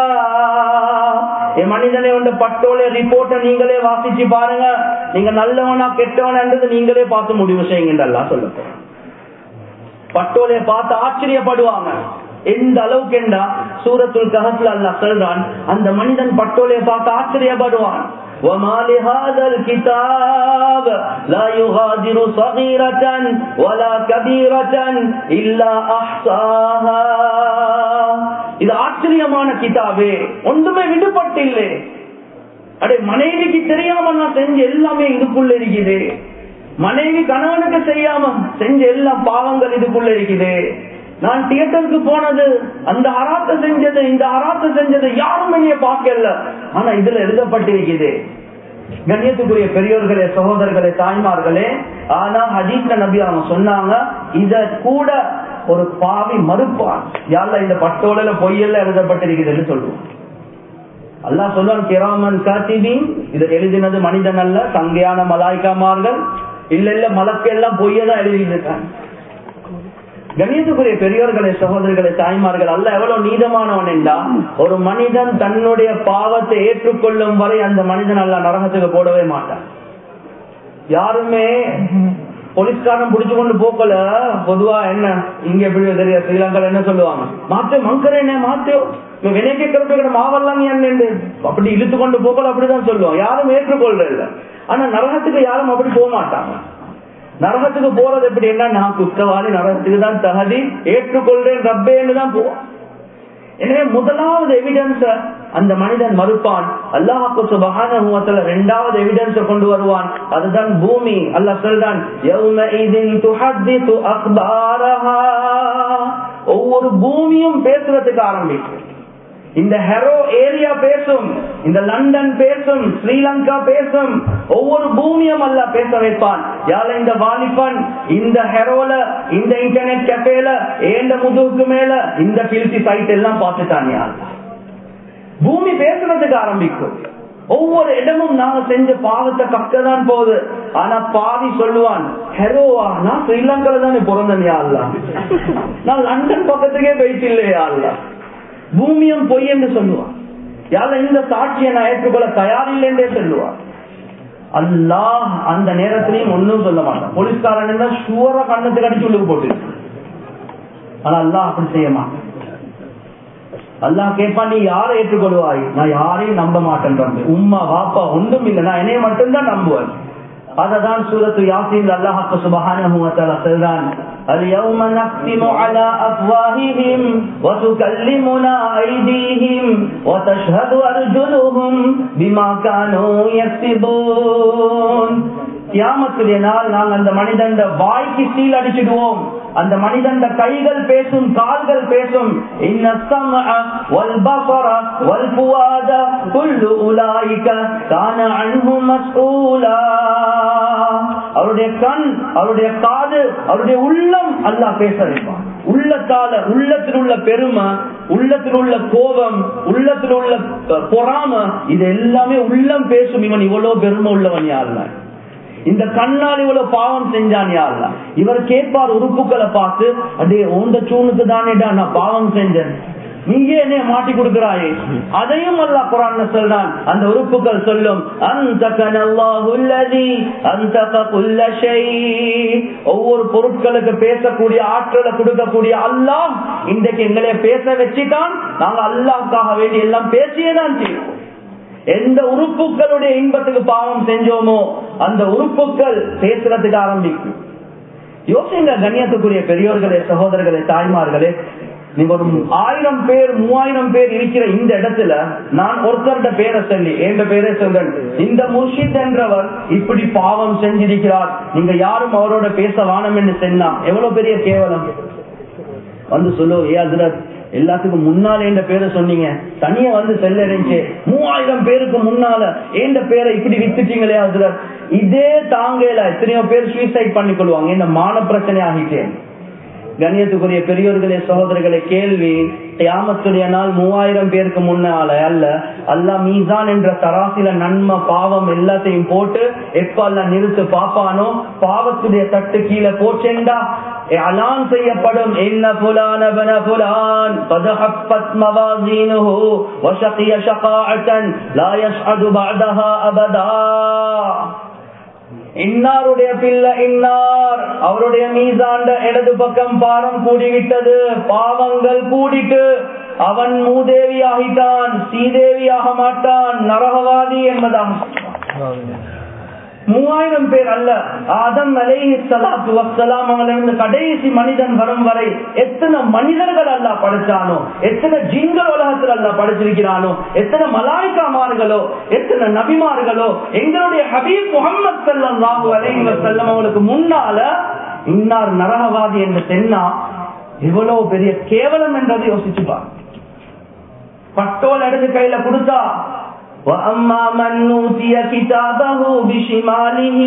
ஏ மனிதனே உண்ட பட்டோலை ரிப்போர்ட்ட நீங்களே வாசிச்சு பாருங்க நீங்க நல்லவனா கெட்டவனான்றது நீங்களே பார்த்து முடிவு செய்யுங்க அல்லாஹ் சொல்ல பட்டோலைய பார்த்து ஆச்சரியப்படுவாங்க எந்த அளவுக்கு என்றா சூரத்துல் கஹத்துல அல்லாஹ் சொல்றான் அந்த மனிதன் பட்டோலைய பார்த்து ஆச்சரியப்படுவான் وما لهذا الكتاب لا يغادر صغيرة ولا كبيرة إلا أحصاها இது ஆச்சரியமான கிதாபே ஒன்றுமே விடுபட்டு இல்லை அடே மனைவிக்கு தெரியாம நான் செஞ்ச எல்லாமே இதுக்குள்ள இருக்குது மனைவி கணவனுக்கு செய்யாம செஞ்ச எல்லா பாவங்கள் இதுக்குள்ள இருக்குது நான் தியேட்டருக்கு போனது அந்த அராத்த செஞ்சது இந்த அராத்த செஞ்சது யாரும் என்னைய பார்க்கல. ஆனா இதுல எழுதப்பட்டிருக்குது கண்ணியத்துக்குரிய பெரியோர்களே சகோதரர்களே தாய்மார்களே ஆனா ஹதீஸ்ல நபி அவங்க சொன்னாங்க இத கூட ஒரு பாவி மறுப்பான். யாருல இந்த பட்டோல பொய்யல்ல எழுதப்பட்டிருக்குதுன்னு சொல்லுவோம். அல்லா சொல்லுவான் கிராமன் காத்திபின். இதை எழுதினது மனிதன் அல்ல சங்கையான மலாய்க்காமார்கள். இல்ல இல்ல மலக்கெல்லாம் பொய்யதான் எழுதியிருக்காங்க கணியத்துக்குரிய பெரியோர்களே சகோதரர்களே தாய்மார்கள் அல்ல எவ்வளவு நீதமானவன் என்றா ஒரு மனிதன் தன்னுடைய பாவத்தை ஏற்றுக்கொள்ளும் வரை அந்த மனிதன் அல்ல நரகத்துக்கு போடவே மாட்டான். யாருமே போலீஸ்காரன் புடிச்சு கொண்டு போக்கல பொதுவா என்ன இங்க எப்படி தெரிய ஸ்ரீலங்கா என்ன சொல்லுவாங்க? மாத்தே மங்கரேனே மாத்து வினைக்கு கிடப்பிக்கிற மாவெல்லாம் என்ன அப்படி இழுத்து கொண்டு போக்கல அப்படிதான் சொல்லுவோம் யாரும் ஏற்றுக்கொள்ற இல்ல ஆனா நரகத்துக்கு யாரும் அப்படி போக மாட்டாங்க நரகத்துக்கு போறது எப்படி? என்ன? நான் குத்தவாளி நரகத்துக்கு தான் தகுதி ஏற்றுக்கொள்றேன் ரப்பேன்னு தான் போவான். எனவே முதலாவது எவிடன்ஸ் அந்த மனிதன் மறுப்பான். அல்லாஹாக்கு சுபகான ரெண்டாவது எவிடன்ஸ கொண்டு வருவான். அதுதான் பூமி. அல்லாஹ் சொல்றான் ஒவ்வொரு பூமியும் பேசுறதுக்கு ஆரம்பிக்கும். இந்த ஹெரோ ஏரியா பேசும். இந்த லண்டன் பேசும். ஸ்ரீலங்கா பேசும். ஒவ்வொரு பூமியும் அல்ல பேச வைப்பான். யார இந்த வாலிபன் இந்த ஹெரோல இந்த இன்டர்நெட் கஃபேல ஏண்ட முதுகுக்கு மேல இந்த பில்சி சைட் எல்லாம் பார்த்துட்டான் யார் பூமி பேசுறதுக்கு ஆரம்பிக்கும். ஒவ்வொரு இடமும் நாங்க செஞ்ச பாவத்தை கக்கதான் போகுது. ஆனா பாதி சொல்லுவான் ஹெரோவா நான் ஸ்ரீலங்கால தானே பிறந்தன் யாருலாம் நான் லண்டன் பக்கத்துக்கே போயிட்டு இல்லையா பூமியும் பொய் என்று சொல்லுவான் யார இந்த சாட்சியை நான் ஏற்றுக்கொள்ள தயாரில்லை என்றே சொல்லுவான் அல்லாஹ் அந்த நேரத்திலையும் ஒன்னும் சொல்ல மாட்டான். போலீஸ்காரன் என்ன கண்ணத்துக்கு அடிச்சு உள்ளுக்கு போட்டு ஆனா அல்லாஹ் அப்படி செய்ய மாட்டான். அல்லாஹ் கேட்பா நீ யாரை ஏற்றுக்கொள்வாய்? நான் யாரையும் நம்ப மாட்டேன் உம்மா வாப்பா ஒன்றும் இல்லை. நான் என்னைய மட்டும்தான் நம்புவேன். அததான் சூரத்து யாசின் அல்லாஹ் சுபஹானஹு வ தஆலா சொல்றான் اليوم نختم على أفواههم وتكلمنا أيديهم وتشهد أرجلهم بما كانوا يكسبون கியாமத்துடைய நாள் நாங்கள் அந்த மனிதண்ட வாய்க்கு சீல் அடிச்சிடுவோம். அந்த மனிதண்ட கைகள் பேசும் கால்கள் பேசும். அவருடைய கண் அவருடைய காது அவருடைய உள்ளம் அல்லாஹ் பேச வைப்பான். உள்ளத்தால உள்ளத்தில் உள்ள பெருமை உள்ளத்தில் உள்ள கோபம் உள்ளத்தில் உள்ள பொறாம இது எல்லாமே உள்ளம் பேசும். இவன் இவ்வளவு பெருமை உள்ளவன் யாருலாம் இந்த கண்ணால் இவ்வளவு பாவம் செஞ்சான் யாருல இவர் கேட்பார் உறுப்புகளை பார்த்து அடே உந்த சூனுக்கு தானேடா நான் பாவம் செஞ்சேன். நீயே என்னைய மாட்டி கொடுக்கிறாயே. அதையும் அல்லா குரான் சொல்றான். அந்த உறுப்புகள் சொல்லும் ஒவ்வொரு பொருட்களுக்கு பேசக்கூடிய ஆற்றலை கொடுக்கக்கூடிய அல்லாஹ் இன்றைக்கு எங்களை பேச வச்சுதான் நாங்க அல்லாவுக்காக வேண்டி எல்லாம் பேசியேதான் செய்வோம். எந்த உறுப்புகளுடைய இன்பத்துக்கு பாவம் செஞ்சோமோ அந்த உறுப்புகள் பேசுறதுக்கு ஆரம்பிக்கும். யோசிங்க கண்ணியத்துக்குரிய பெரியோர்களே சகோதரர்களே தாய்மார்களே. நீங்க ஒரு ஆயிரம் பேர் மூவாயிரம் பேர் இருக்கிற இந்த இடத்துல நான் ஒருத்தர்கிட்ட பேரை சொல்லி என்ற பேரை சொல்றேன். இந்த முர்ஷித் என்றவர் இப்படி பாவம் செஞ்சிருக்கிறார். நீங்க யாரும் அவரோட பேச வானம் என்று சொன்னா எவ்வளவு பெரிய கேவலம்? வந்து சொல்லுவோம் ஏ அதுல எல்லாத்துக்கும் முன்னால என்ற பேரை சொன்னீங்க. தனியா வந்து செல்ல இருந்துச்சு. மூவாயிரம் பேருக்கு முன்னால எந்த பேரை இப்படி வித்துட்டீங்களே அதுல இதே தாங்கல எத்தனையோ பேர் சூசைட் பண்ணி கொள்வாங்க இந்த மான பிரச்சனை ஆகிட்டேன் கணியத்துக்குரிய பெரியோர்களே சகோதரர்களே கேள்வி யாமத்துடைய நாள் மூவாயிரம் பேருக்கு முன்னால அல்ல. அல்லா மீசான் என்ற தராசில நன்மை பாவம் எல்லாத்தையும் போட்டு எப்ப அல்ல நிறுத்து பாப்பானோ பாவத்துடைய தட்டு கீழே போச்சேண்டா அலான் செய்யப்படும். என்ன புலான பன புலான் பதஹப்பத் மவாசீனுஹு வஷகிய ஷகாஅத்தன் லா யஸ்அது பஅதஹா அபதா. இன்னாருடைய பிள்ளை இன்னார். அவருடைய மீதாண்ட இடது பக்கம் பாரம் கூடிவிட்டது. பாவங்கள் கூடிட்டு அவன் மூதேவி ஆகிட்டான் ஸ்ரீதேவியாக மாட்டான் நரகவாதி என்பதாம் மூவாயிரம் பேர் அல்ல. ஆதம் அலேஹி சலாத்து வசலாம் அவங்களிருந்து கடைசி மனிதன் வரும் வரை எத்தனை மனிதர்கள் அல்ல படைச்சானோ எத்தனை ஜிங்கள் உலகத்தில் அல்ல படைச்சிருக்கிறானோ எத்தனை மலாய்க்காமார்களோ எத்தனை நபிமார்களோ எங்களுடைய ஹபீப் முகமது சல்லாஹு அலைஹி வசல்லம் அவங்களுக்கு முன்னால இன்னார் நரகவாதி என்று தென்னா இவ்வளவு பெரிய கேவலம் என்றதை யோசிச்சுப்பார். பட்டோல் எடுத்து கையில கொடுத்தா وأما من أوتي كتابه بشماله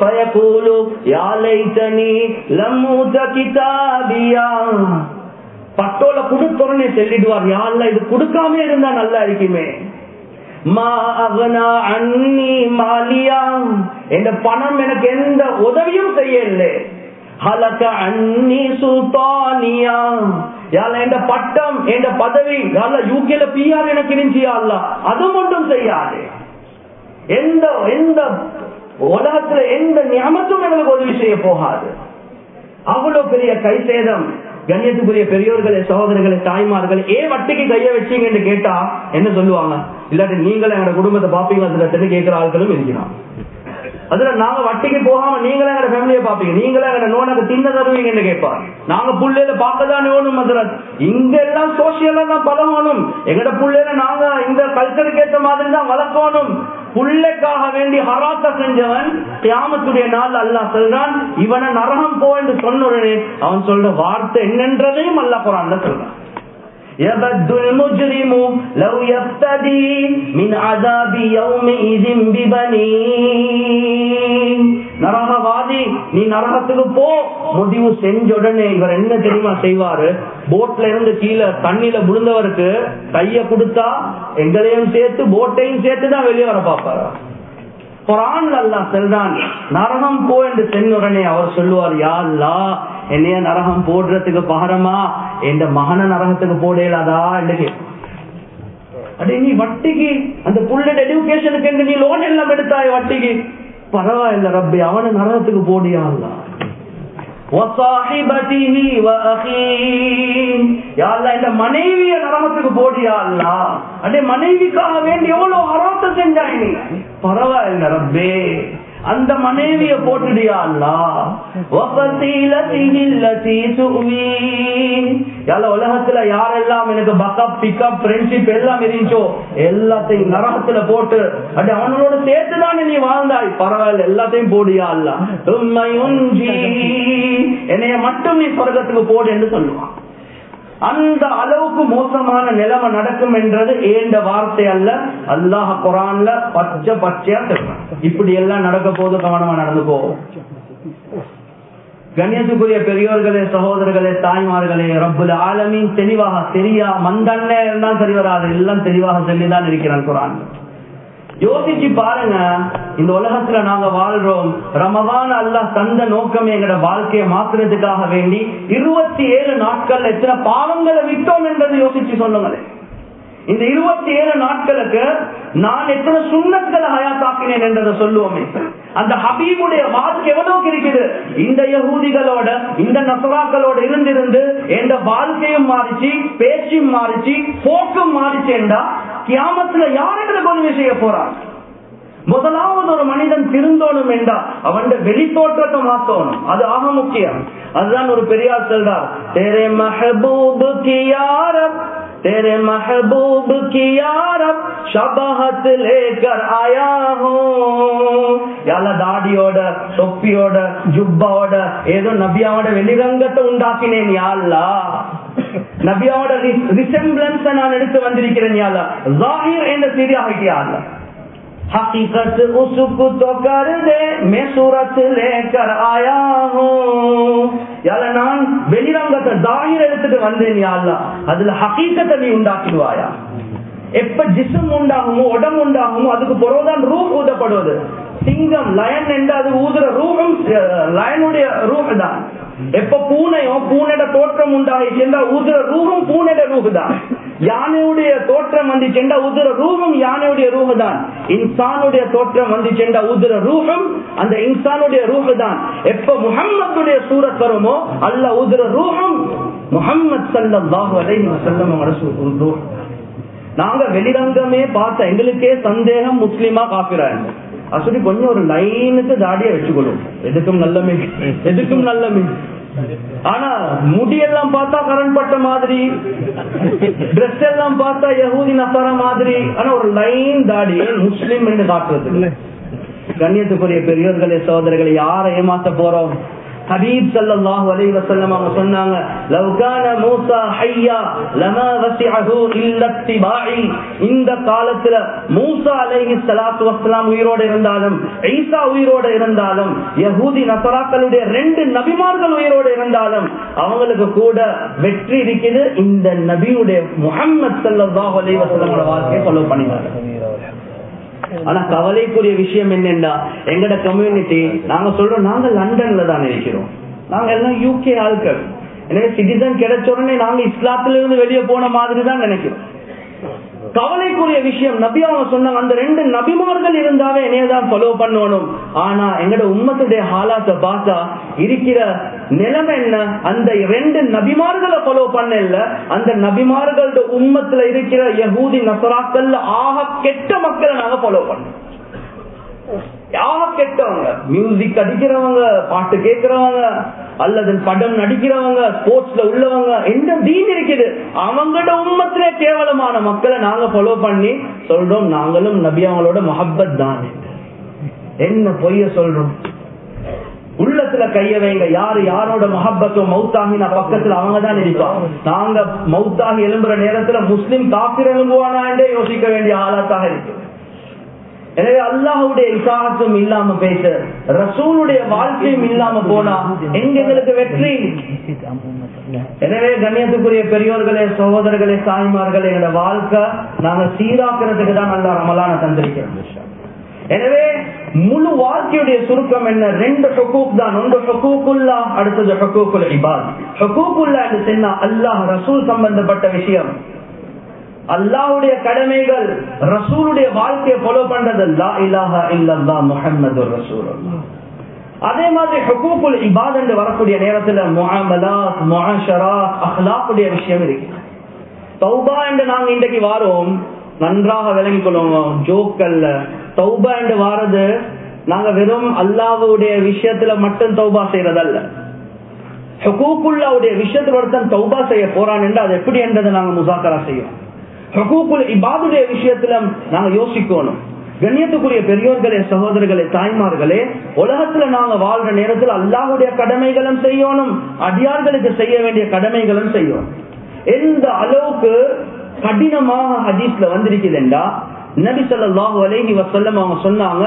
فيقول يا ليتني لم أوت كتابيا பட்டோல கொடுத்தோடனே சொல்லிடுவார் யாழ்ல இது கொடுக்காம இருந்தா நல்லா இருக்குமே என் பணம் எனக்கு எந்த உதவியும் செய்யல ஹலக அன்னி சுல்தானியா யால எந்த பட்டம் எந்த பதவி யால யூகேல பிஆர் எனக்கு இருந்துச்சியா அது மட்டும் செய்யாது. எந்த எந்த உலகத்துல எந்த நியமத்தும் எங்களுக்கு உதவி செய்ய போகாது. அவ்வளவு பெரிய கை சேதம் கண்ணியத்துக்குரிய பெரியோர்களே சகோதரர்களே தாய்மார்கள் ஏன் வட்டிக்கு கைய வச்சீங்கன்னு கேட்டா என்ன சொல்லுவாங்க? இல்லாட்டி நீங்களும் எங்களோட குடும்பத்தை பாப்பீங்க கேட்கிற ஆட்களும் இருக்கிறான் அதுல நாங்க வட்டிக்கு போகாம நீங்களே எங்க ஃபேமிலியை பாப்பீங்க நீங்களே எங்க நோனக்கு தின்ன தருவீங்கன்னு கேட்பார். நாங்க புள்ளையில பார்க்கதான் வேணும் மதுரத்? இங்க எல்லாம் சோசியலா தான் பழகணும். எங்கட புள்ளையில நாங்க இந்த கல்ச்சருக்கு ஏற்ற மாதிரி தான் வளர்க்கணும். புள்ளைக்காக வேண்டி ஹராத்த செஞ்சவன் கியாமத்துடைய நாள் அல்லாஹ் சொல்றான் இவனை நரகம் போ என்று சொன்ன உடனே அவன் சொல்ற வார்த்தை என்னன்றதையும் அல்லாஹ் குரான்ல சொல்றான். يبد المجرم لو يفتدي من عذاب يومئذ ببنيه நரகவாதி நீ நரகத்துக்கு போ முடிவு செஞ்ச உடனே இவர் என்ன தெரியுமா செய்வாரு போட்ல இருந்து கீழே தண்ணியில விழுந்தவருக்கு கைய கொடுத்தா எங்களையும் சேர்த்து போட்டையும் சேர்த்து தான் வெளியே வர பாப்பாரா குரான் அல்லா செல்றான் நரகம் போ என்று சென்னுடனே அவர் சொல்லுவார் யாழ்லா என்னைய நரகம் போடுறதுக்கு பகரமா எந்த மகன நரகத்துக்கு போடலாதா? என்று அடே நீ வட்டிக்கு அந்த புள்ளட் எடுக்கேஷனுக்கு என்று நீ லோன் எல்லாம் எடுத்தாய் வட்டிக்கு? பரவாயில்ல ரப்பி அவனை நரகத்துக்கு போடியா மனைவிய நரகத்துக்கு போடியா அல்லா? அடே மனைவிக்காக வேண்டி எவ்வளவு அரோத்த செஞ்சாய் நீ? பரவாயில்ல ரப்பே. அந்த மனைவிய போட்டுடியா உலகத்துல யாரெல்லாம் எனக்கு பக்கப் பிக்கப் ஃப்ரெண்ட்ஷிப் எல்லாம் இருந்துச்சோ எல்லாத்தையும் நரகத்துல போட்டு அடி அவனோட சேர்த்துதானே நீ வாழ்ந்தாய்? பரவாயில்ல எல்லாத்தையும் போடியா அல்ல? என்னைய மட்டும் நீ சொர்க்கத்துக்கு போடு என்று சொல்லுவான். அந்த அளவுக்கு மோசமான நிலைமை நடக்கும் என்றது ஏண்ட வார்த்தை அல்ல. அல்லாஹ் குரான்ல பச்சை பச்சையா சொல்றான் இப்படி எல்லாம் நடக்க போது கவனமா நடந்துக்கோ. கண்ணியத்துக்குரிய பெரியோர்களே சகோதரர்களே தாய்மார்களே ரப்புல ஆலமின் தெளிவாக தெரியா மந்தண்ணே இருந்தால் சரி வராது. எல்லாம் தெளிவாக சொல்லிதான் இருக்கிறான் குரான். யோசிச்சு பாருங்க இந்த உலகத்துல நாங்க வாழ்றோம். ரமவான் அல்லாஹ் தந்த நோக்கம் எங்கட வாழ்க்கையை மாத்துறதுக்காக வேண்டி இருபத்தி ஏழு நாட்கள் எத்தனை பாவங்களை விட்டோம் என்றது யோசிச்சு சொல்லுங்களேன். இந்த இருபத்தி ஏழு நாட்களுக்கு நான் எத்தனை சுண்ணங்களை ஹயாத்தாக்கினேன் என்றதை சொல்லுவோமே அந்த ஹபீபுடைய வாழ்க்கை எவ்வளவுக்கு இருக்குது இந்த யகூதிகளோட இந்த நசராக்களோட இருந்திருந்து எந்த வாழ்க்கையும் மாறிச்சு பேச்சும் மாறிச்சு போக்கும் மாறிச்சேண்டா கியாமத்துல யாருக்கு கொண்டு செய்ய போறான்? முதலாவது ஒரு மனிதன் திருந்தோணும் என்றா அவன் வெளி தோற்றத்தை மாத்தணும். அது ஆக முக்கியம். அதுதான் ஒரு பெரியார் சொல்றார். தேரே மஹபூபு கியாரப் तेरे महबूब की यारब शबहत लेकर आया हूँ தாடியோட தொப்பியோட ஜுப்பாவோட ஏதோ நபியாவோட வெளிரங்கத்தை உண்டாக்கினேன் யாழ்லா நபியாவோட ரிசெம்பிளன்ஸ் நான் எடுத்து வந்திருக்கிறேன் யாழ்லா ஜாகிர் என்ற சீரியாக யாழ்லா हकीकत उसको तो कर दे मैं सूरत लेकर आया हूँ யால நான் வெளிரங்கத்தை தாயிர் எடுத்துட்டு வந்தேன் யாழ்லா அதுல ஹக்கீக்கத்தை நீ உண்டாக்கிடுவாயா எப்ப ஜிசம் உண்டாகுமோ உடம்பு உண்டாகுமோ அதுக்கு பிறகுதான் ரூ ஊதப்படுவது சிங்கம் லயன் என்று அது ஊதுற ரூபம் லயனுடைய ரூஹ் தான் Mm-hmm. எப்ப பூனையோ பூனையோட தோற்றம் உண்டாகி சென்றா ஊதுற ரூபம் பூனையோட ரூஹ் தான் யானையுடைய தோற்றம் வந்து சென்ற உதிர ரூபம் யானையுடைய ரூபு தான் இன்சானுடைய தோற்றம் வந்து சென்ற உதிர ரூபம் அந்த இன்சானுடைய ரூபு தான் எப்ப முகம்மதுடைய சூரத் வருமோ அல்ல உதிர ரூபம் முகம்மது சல்லாஹு அலைஹி செல்லம் நாங்க வெளிரங்கமே பார்த்த எங்களுக்கே சந்தேகம் முஸ்லிமா காப்பிறாங்க அசடி கொஞ்சம் ஒரு லைனுக்கு தாடிய வச்சுக்கணும். எதுக்கும் நல்ல மீன்? எதுக்கும் நல்ல மீன்? ஆனா முடியெல்லாம் பார்த்தா கரண் பட்ட மாதிரி ட்ரெஸ் எல்லாம் பார்த்தா யகூதி நசார மாதிரி. ஆனா ஒரு லைன் தாடி முஸ்லிம் என்று காட்டுறது கண்ணியத்துக்குரிய பெரியோர்களே சகோதரர்களை யாரை ஏமாத்த போறோம்? ஹபீப் சல்லாஹு அலைஹி வசல்லம் அவங்க சொன்னாங்க லவ்கான மூசா ஹையா லமா வசிஅஹு இல்லத்தி இத்திபாஇ. இந்த காலத்துல மூசா அலைஹி ஸலாத்து வஸலாம் உயிரோட இருந்தாலும் ஈசா உயிரோட இருந்தாலும் யஹூதி நசராக்களுடைய ரெண்டு நபிமார்கள் உயிரோட இருந்தாலும் அவங்களுக்கு கூட வெற்றி இருக்குது. இந்த நபியுடைய முஹம்மது சல்லாஹு அலைஹி வஸல்லமோட வாழ்க்கையை ஃபாலோ பண்ணினாங்க. ஆனா கவலைக்குரிய விஷயம் என்னென்னா எங்கட கம்யூனிட்டி நாங்க சொல்றோம் நாங்க லண்டன்ல தான் இருக்கிறோம். நாங்க எல்லாம் யூகே ஆட்கள். எனவே சிட்டிசன் கிடைச்ச உடனே நாங்க இஸ்லாத்துல இருந்து வெளியே போன மாதிரி தான் நினைக்கிறோம். கவலைக்குரிய விஷயம் நபி அவங்க சொன்னாங்க அந்த ரெண்டு நபிமார்கள் இருந்தாவே என்னையதான் ஃபாலோ பண்ணணும். ஆனா எங்கட உம்மத்துடைய ஹாலாத்த பார்த்தா இருக்கிற நிலைமை என்ன? அந்த ரெண்டு நபிமார்களை ஃபாலோ பண்ணல அந்த நபிமார்களோட உம்மத்துல இருக்கிற யகூதி நசராக்கள்ல ஆக கெட்ட மக்களை நாங்க ஃபாலோ பண்ணோம். யார் கெட்டவங்க மியூசிக் அடிக்கிறவங்க பாட்டு கேட்கிறவங்க அல்லது படம் நடிக்கிறவங்க ஸ்போர்ட்ஸ்ல உள்ளவங்க எந்த தீன் இருக்குது? அவங்களோட உண்மத்திலே கேவலமான மக்களை நாங்க ஃபாலோ பண்ணி சொல்றோம். நாங்களும் நபி அவங்களோட மஹப்பத் தான் என்ன பொய்ய சொல்றோம்? உள்ளத்துல கைய வைங்க. யாரு யாரோட மஹப்பத்தோ மௌத்தாகி நான் பக்கத்துல அவங்க தான் இருப்பாங்க. நாங்க மௌத்தாகி எழும்புற நேரத்துல முஸ்லிம் காப்பிர் எழும்புவானாண்டே யோசிக்க வேண்டிய ஆளாத்தாக இருக்கு. எனவே அல்லாஹுடைய இசாகத்தும் இல்லாம பேச ரசூலுடைய வாழ்க்கையும் இல்லாம போனா எங்க எங்களுக்கு வெற்றி. எனவே கண்ணியத்துக்குரிய பெரியோர்களே சகோதரர்களே தாய்மார்களே எங்களோட வாழ்க்கை நாங்க சீராக்குறதுக்கு தான் நல்லா ரமலான தந்திருக்கிறோம் எனவே முழு வாழ்க்கையுடைய சுருக்கம் என்ன? ரெண்டு ஹொக்கூக் தான். ஒன்று ஹொக்கூக்குல்லா அடுத்தது ஹொக்கூக்குல் இபாத். ஹொக்கூக்குல்லா என்று சொன்னா அல்லாஹ் ரசூல் சம்பந்தப்பட்ட விஷயம். அல்லாவுடைய கடமைகள் ரசூலுடைய வாழ்க்கையை ஃபாலோ பண்றது லா இலாஹா இல்லல்லா முஹம்மது ரசூல் அதே மாதிரி ஹுகூக்குல் இபாத் என்று வரக்கூடிய நேரத்தில் முஅமலாத் முஅஷராத் அஹ்லாக்குடைய விஷயம் இருக்கு. தௌபா என்று நாங்க இன்றைக்கு வாரோம் நன்றாக விளங்கிக் கொள்வோம் ஜோக்கல்ல. தௌபா என்று வாரது நாங்க வெறும் அல்லாவுடைய விஷயத்துல மட்டும் தௌபா செய்யறதல்ல ஹுகூக்குல்லாவுடைய விஷயத்துல ஒருத்தன் தௌபா செய்ய போறான் என்று அது எப்படி என்றதை நாங்க முசாக்கரா செய்வோம். இபாதுடைய விஷயத்துல நாங்க யோசிக்கணும். கண்ணியத்துக்குரிய பெரியோர்களே சகோதரர்களே தாய்மார்களே உலகத்துல நாங்க வாழ்ற நேரத்தில் அல்லாஹுடைய கடமைகளும் செய்யணும். அடியார்களுக்கு செய்ய வேண்டிய கடமைகளும் செய்யணும். எந்த அளவுக்கு கடினமாக ஹதீஸ்ல வந்திருக்குதுண்டா நபி ஸல்லல்லாஹு அலைஹி வஸல்லம் அவங்க சொன்னாங்க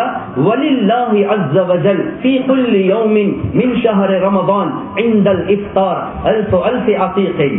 வலில்லாஹி அஸ்ஸ வஜல் ஃபீ குல்லி யௌமின் மின் ஷஹர் ரமதான் இன்தல் இஃப்தார் அல்ஃபு அல்ஃபி அசீகின்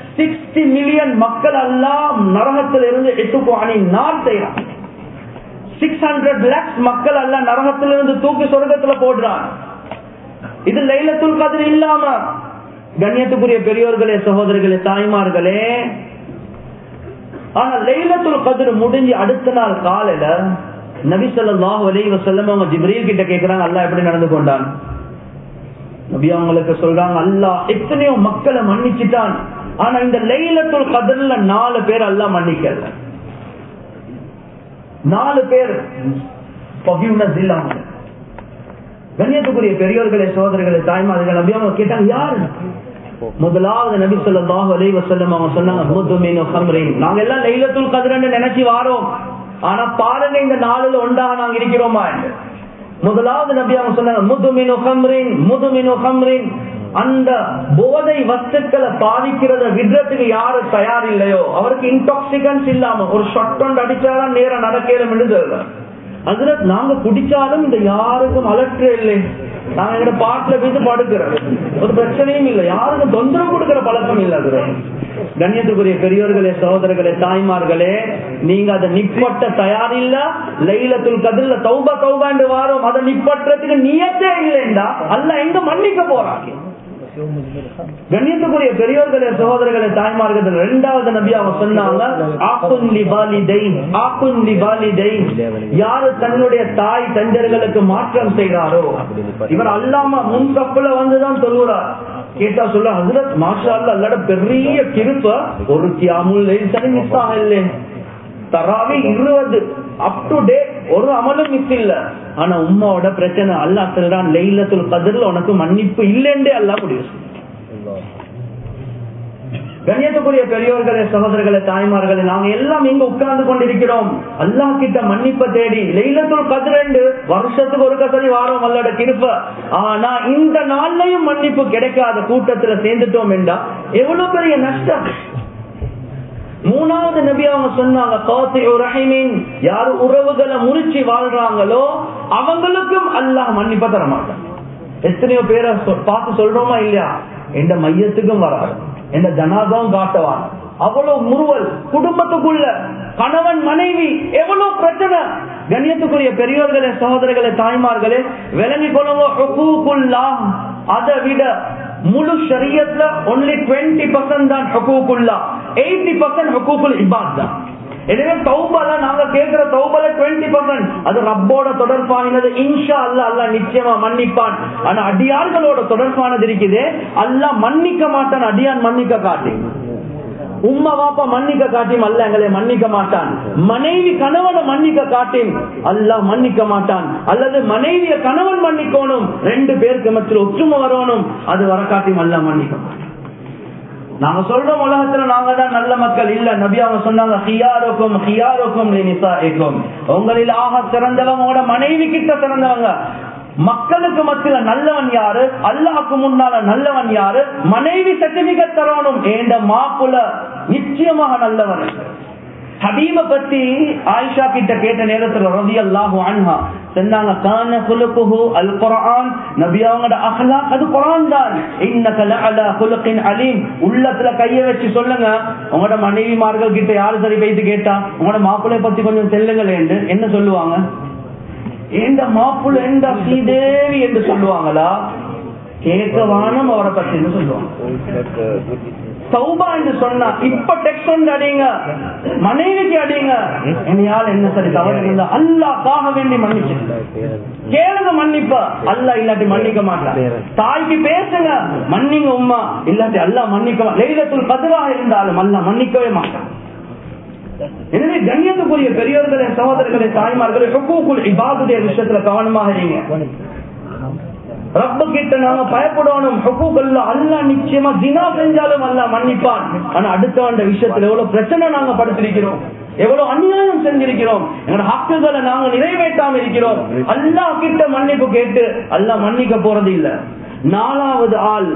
சிக்ஸ்டி மில்லியன் மக்கள் எல்லாம் நரகத்தில் இருந்து அணி நான் செய்யறான் சிக்ஸ் ஹண்ட்ரட் லேக்ஸ் மக்கள் எல்லாம் நரகத்திலிருந்து தூக்கி சொர்க்கத்துல போடுறான். இது லைலத்துல் கதிர் இல்லாம. கண்ணியத்துக்குரிய பெரியோர்களே சகோதரர்களே தாய்மார்களே ஆனா லைலத்துல் கதிர் முடிஞ்சு அடுத்த நாள் காலையில நபி ஸல்லல்லாஹு செல்லம் அவங்க ஜிப்ரீல் கிட்ட கேட்கிறாங்க அல்லா எப்படி நடந்து கொண்டான்? நபி அவங்களுக்கு சொல்றாங்க அல்லா எத்தனையோ மக்களை மன்னிச்சுட்டான். ஆனா இந்த லைலத்துல் கதிர்ல நாலு பேர் அல்லாஹ் மன்னிக்கல. நாலு பேர். forgiveness இல்லாம கண்ணியத்துக்குரிய பெரியோர்களே சோதரர்களே தாய்மார்கள் அவங்க கேட்டாங்க யாரு? முதலாவது நபி ஸல்லல்லாஹு அலைஹி வஸல்லம் அவங்க சொன்னாங்க நாங்க எல்லாம் லைலத்துல் கதிரன்னு நினைச்சு வாரோம். ஆனா பாருங்க இந்த நாளில் ஒன்றாக நாங்க இருக்கிறோமா? முதலாவது நபி அவங்க சொன்னாங்க முதுமினு ஹம்ரின் முதுமினு ஹம்ரின் அந்த போதை வஸ்துக்களை பாதிக்கிறத விடுறதுக்கு யாரு தயார் இல்லையோ அவருக்கு இன்டாக்சிகன்ஸ் இல்லாம ஒரு ஷொட் அடிச்சாலும் நேரம் நடக்கலும் என்று அதுல நாங்க குடிச்சாலும் இந்த யாருக்கும் அலற்ற இல்லை. நாங்க எங்க பாட்டுல வீட்டு படுக்கிறோம். ஒரு பிரச்சனையும் இல்லை. யாருக்கும் தொந்தரவு கொடுக்கிற பழக்கம் இல்லை அதுல. கண்ணியத்துக்குரிய பெரியோர்களே சகோதரர்களே தாய்மார்களே நீங்க அதை நிப்பட்ட தயாரில்ல லைலத்துல் கதில்ல தௌபா தௌபாண்டு வாரம். அதை நிப்பற்றதுக்கு நியத்தே இல்லைண்டா. அல்ல எங்க மன்னிக்க போறாங்க. கண்ணியத்துக்குரிய பெரியோர்களே சகோதரர்களே தாய்மார்கள் இரண்டாவது நபி சொன்னாங்க யாரு தன்னுடைய தாய் தஞ்சர்களுக்கு மாற்றம் செய்கிறாரோ இவர் அல்லாம முன் கப்பல வந்துதான் சொல்லுறார். கேட்டா சொல்ல ஹசரத் மாஷா அல்லாட பெரிய கிருப்ப ஒரு கியாமுல் சரி மிஸ் ஆகல தராவி இருபது அப் டு டேட் ஒரு அமலும் மிஸ் இல்ல ஆனா உம்மாவோட பிரச்சனை அல்லா சொல்றான் லைலத்துல் கதிரில் உனக்கு மன்னிப்பு இல்லைன்றே அல்லா முடிவு. கண்ணியத்துக்குரிய பெரியோர்களே சகோதரர்களே தாய்மார்களே நாங்க எல்லாம் இங்க உட்கார்ந்து கொண்டிருக்கிறோம். அல்லாஹ் கிட்ட மன்னிப்ப தேடி லெய்லத்துள் கதிரண்டு வருஷத்துக்கு ஒரு கசதி வாரம் அல்லோட கிருப்ப ஆனா இந்த நாள்லயும் மன்னிப்பு கிடைக்காத கூட்டத்துல சேர்ந்துட்டோம் என்றா எவ்வளவு பெரிய நஷ்டம்? மூணாவது நபி அவங்க சொன்னாங்க யாரு உறவுகளை முறிச்சு வாழ்றாங்களோ அவங்களுக்கும் அல்லாஹ் மன்னிப்ப தர மாட்டாங்க எத்தனையோ பேரை பார்த்து சொல்றோமா இல்லையா? எந்த மையத்துக்கும் வராது. எந்த ஜனாதாவும் காட்டவான் அவ்வளவு முறுவல். குடும்பத்துக்குள்ள கணவன் மனைவி எவ்வளவு பிரச்சனை. கண்ணியத்துக்குரிய பெரியோர்களே சகோதரர்களே தாய்மார்களே விளங்கி கொள்ளுங்க. அதை விட முழு ஷரியத்துல ஒன்லி டுவெண்ட்டி பர்சன்ட் தான் ஹக்கூக்குல்லா எயிட்டி பர்சன்ட் ஹக்கூக்குல் இபாத் தான். எனவே தௌபல நாங்க கேட்கிற தௌபல டுவெண்ட்டி பர்சன்ட் அது ரப்போட தொடர்பானது. இன்ஷா அல்ல அல்ல நிச்சயமா மன்னிப்பான். ஆனா அடியார்களோட தொடர்பானது இருக்குது. அல்ல மன்னிக்க மாட்டான் அடியான் மன்னிக்க காட்டி உம்மா பாப்பா மன்னிக்க காட்டியும் அல்ல எங்களை மன்னிக்க மாட்டான். மனைவி கணவனை மன்னிக்க காட்டியும் அல்ல மன்னிக்க மாட்டான். அல்லது மனைவிய கணவன் மன்னிக்கணும். ரெண்டு பேருக்கு மத்தியில் ஒற்றுமை வரணும். அது வர காட்டியும் அல்ல மன்னிக்க மாட்டான். நாங்க சொல்றோம் உலகத்துல நாங்க தான் நல்ல மக்கள். இல்ல நபி அவங்க சொன்னாங்க ஹியாருக்கும் ஹியாருக்கும் உங்களில் ஆக சிறந்தவங்க மனைவி கிட்ட சிறந்தவங்க. மக்களுக்கு மத்தியில நல்லவன் யாரு? அல்லாவுக்கு முன்னால நல்லவன் யாரு? மனைவி சர்டிபிகேட் தரணும். ஏண்ட மாப்புல நிச்சயமாக நல்லவன். ஹபீப பத்தி ஆயிஷா கிட்ட கேட்ட நேரத்துல ரவி அல்லாஹு அன்ஹா சொன்னாங்க கான குலுக்குஹு அல் குர்ஆன் நபி அவங்களோட அஹ்லாக் அது குர்ஆன் தான். இன்னக லஅலா குலுகின் அலீம். உள்ளத்துல கைய வச்சு சொல்லுங்க. உங்களோட மனைவிமார்கள் கிட்ட யாரு சரி பேசி கேட்டா? உங்களோட மாப்பிள்ளை பத்தி கொஞ்சம் செல்லுங்களேன்னு என்ன சொல்லுவாங்க? எந்த மாப்பிள்ளை எந்த ஸ்ரீதேவி என்று சொல்லுவாங்களா? கேட்கவானம் அவரை பத்தி சொல்லுவாங்க. சௌபா என்று சொன்னா இப்ப டெக்ஸ்ட் வந்து அடிங்க. மனைவிக்கு அடிங்க. என்னையால் என்ன சரி தவறு இருந்தா அல்லாக்காக வேண்டி மன்னிச்சு. கேளுங்க மன்னிப்ப. அல்ல இல்லாட்டி மன்னிக்க மாட்டான். தாய்க்கு பேசுங்க. மன்னிங்க உம்மா. இல்லாட்டி அல்ல மன்னிக்க லைலத்துல் கதிராக இருந்தாலும் அல்ல மன்னிக்கவே மாட்டான். எனவே கண்ணியத்துக்குரிய பெரியோர்களே சகோதரர்களே தாய்மார்களே ஹுக்கூக்குல் இபாதுடைய விஷயத்துல கவனமாக இருங்க. ரப்ப கிட்ட நாம பயப்படணும். ஹுக்கூக்கல்ல அல்லா நிச்சயமா தினா செஞ்சாலும் அல்லா மன்னிப்பான். ஆனா அடுத்தவண்ட விஷயத்துல எவ்வளவு பிரச்சனை நாங்க படுத்திருக்கிறோம். எவ்வளவு அநியாயம் செஞ்சிருக்கிறோம். எங்களோட ஹக்குகளை நாங்க நிறைவேற்றாம இருக்கிறோம். அல்லா கிட்ட மன்னிப்பு கேட்டு அல்லா மன்னிக்க போறது இல்ல. நாலாவது ஆள்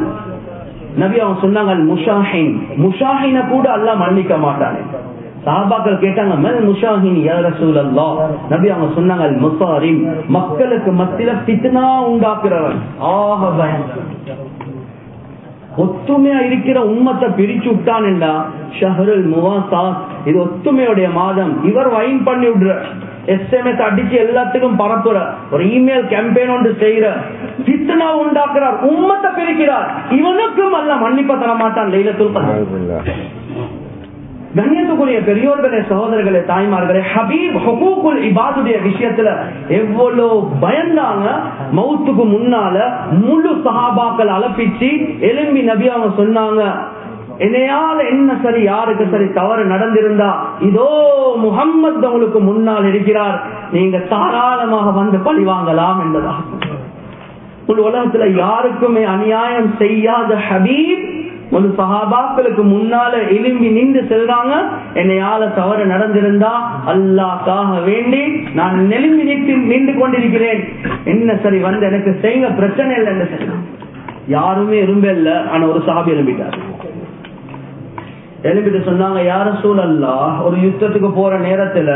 நபி அவங்க சொன்னாங்க முஷாஹின் முஷாஹின கூட அல்லா மன்னிக்க மாட்டானே. சாபாக்கள் கேட்டாங்க மல் முஷாஹின் யா ரசூலல்லாஹ்? நபி அவங்க சொன்னாங்க அல் முசாரிம் மக்களுக்கு மத்தியில ஃபித்னா உண்டாக்குறவன். ஆக பயம் ஒத்துமையா இருக்கிற உம்மத்தை பிரிச்சு விட்டான்டா ஷஹருல் இது ஒத்துமையுடைய மாதம். இவர் வைன் பண்ணி விடுற. எஸ்எம்எஸ் அடிச்சு எல்லாத்துக்கும் பரப்புற. ஒரு இமெயில் கேம்பெயின் ஒன்று செய்யற பித்தனா உண்டாக்குறார். உம்மத்தை பிரிக்கிறார். இவனுக்கும் அல்ல மன்னிப்ப தர மாட்டான் லைலத்துல் கண்ணியத்துக்குரிய பெரியோர்களே சகோதரர்களே தாய்மார்களே ஹபீப் ஹுகூக்குல் இபாதுடைய விஷயத்துல எவ்வளவு பயந்தாங்க. மவுத்துக்கு முன்னால முழு சஹாபாக்கள் அலப்பிச்சு எலும்பி நபி அவங்க சொன்னாங்க என்னையால என்ன சரி யாருக்கு சரி தவறு நடந்திருந்தா? இதோ முகம்மது உங்களுக்கு முன்னால் இருக்கிறார். நீங்க தாராளமாக வந்து பழி வாங்கலாம் என்பதா உலகத்துல யாருக்குமே அநியாயம் செய்யாத ஹபீப் ஒரு சகாபாக்களுக்கு முன்னால எலும்பி நின்று செல்றாங்க. என்னையால தவறு நடந்திருந்தா அல்லாக்காக வேண்டி நான் நெலும்பி நின்று நின்று கொண்டிருக்கிறேன். என்ன சரி வந்து எனக்கு செய்யுங்க பிரச்சனை இல்லை என்று சொன்னான். யாருமே எறும்பே இல்ல. ஆனா ஒரு சாபி எலும்பிட்டார். எலும்பிட்டு சொன்னாங்க யார சூழல்லா ஒரு யுத்தத்துக்கு போற நேரத்துல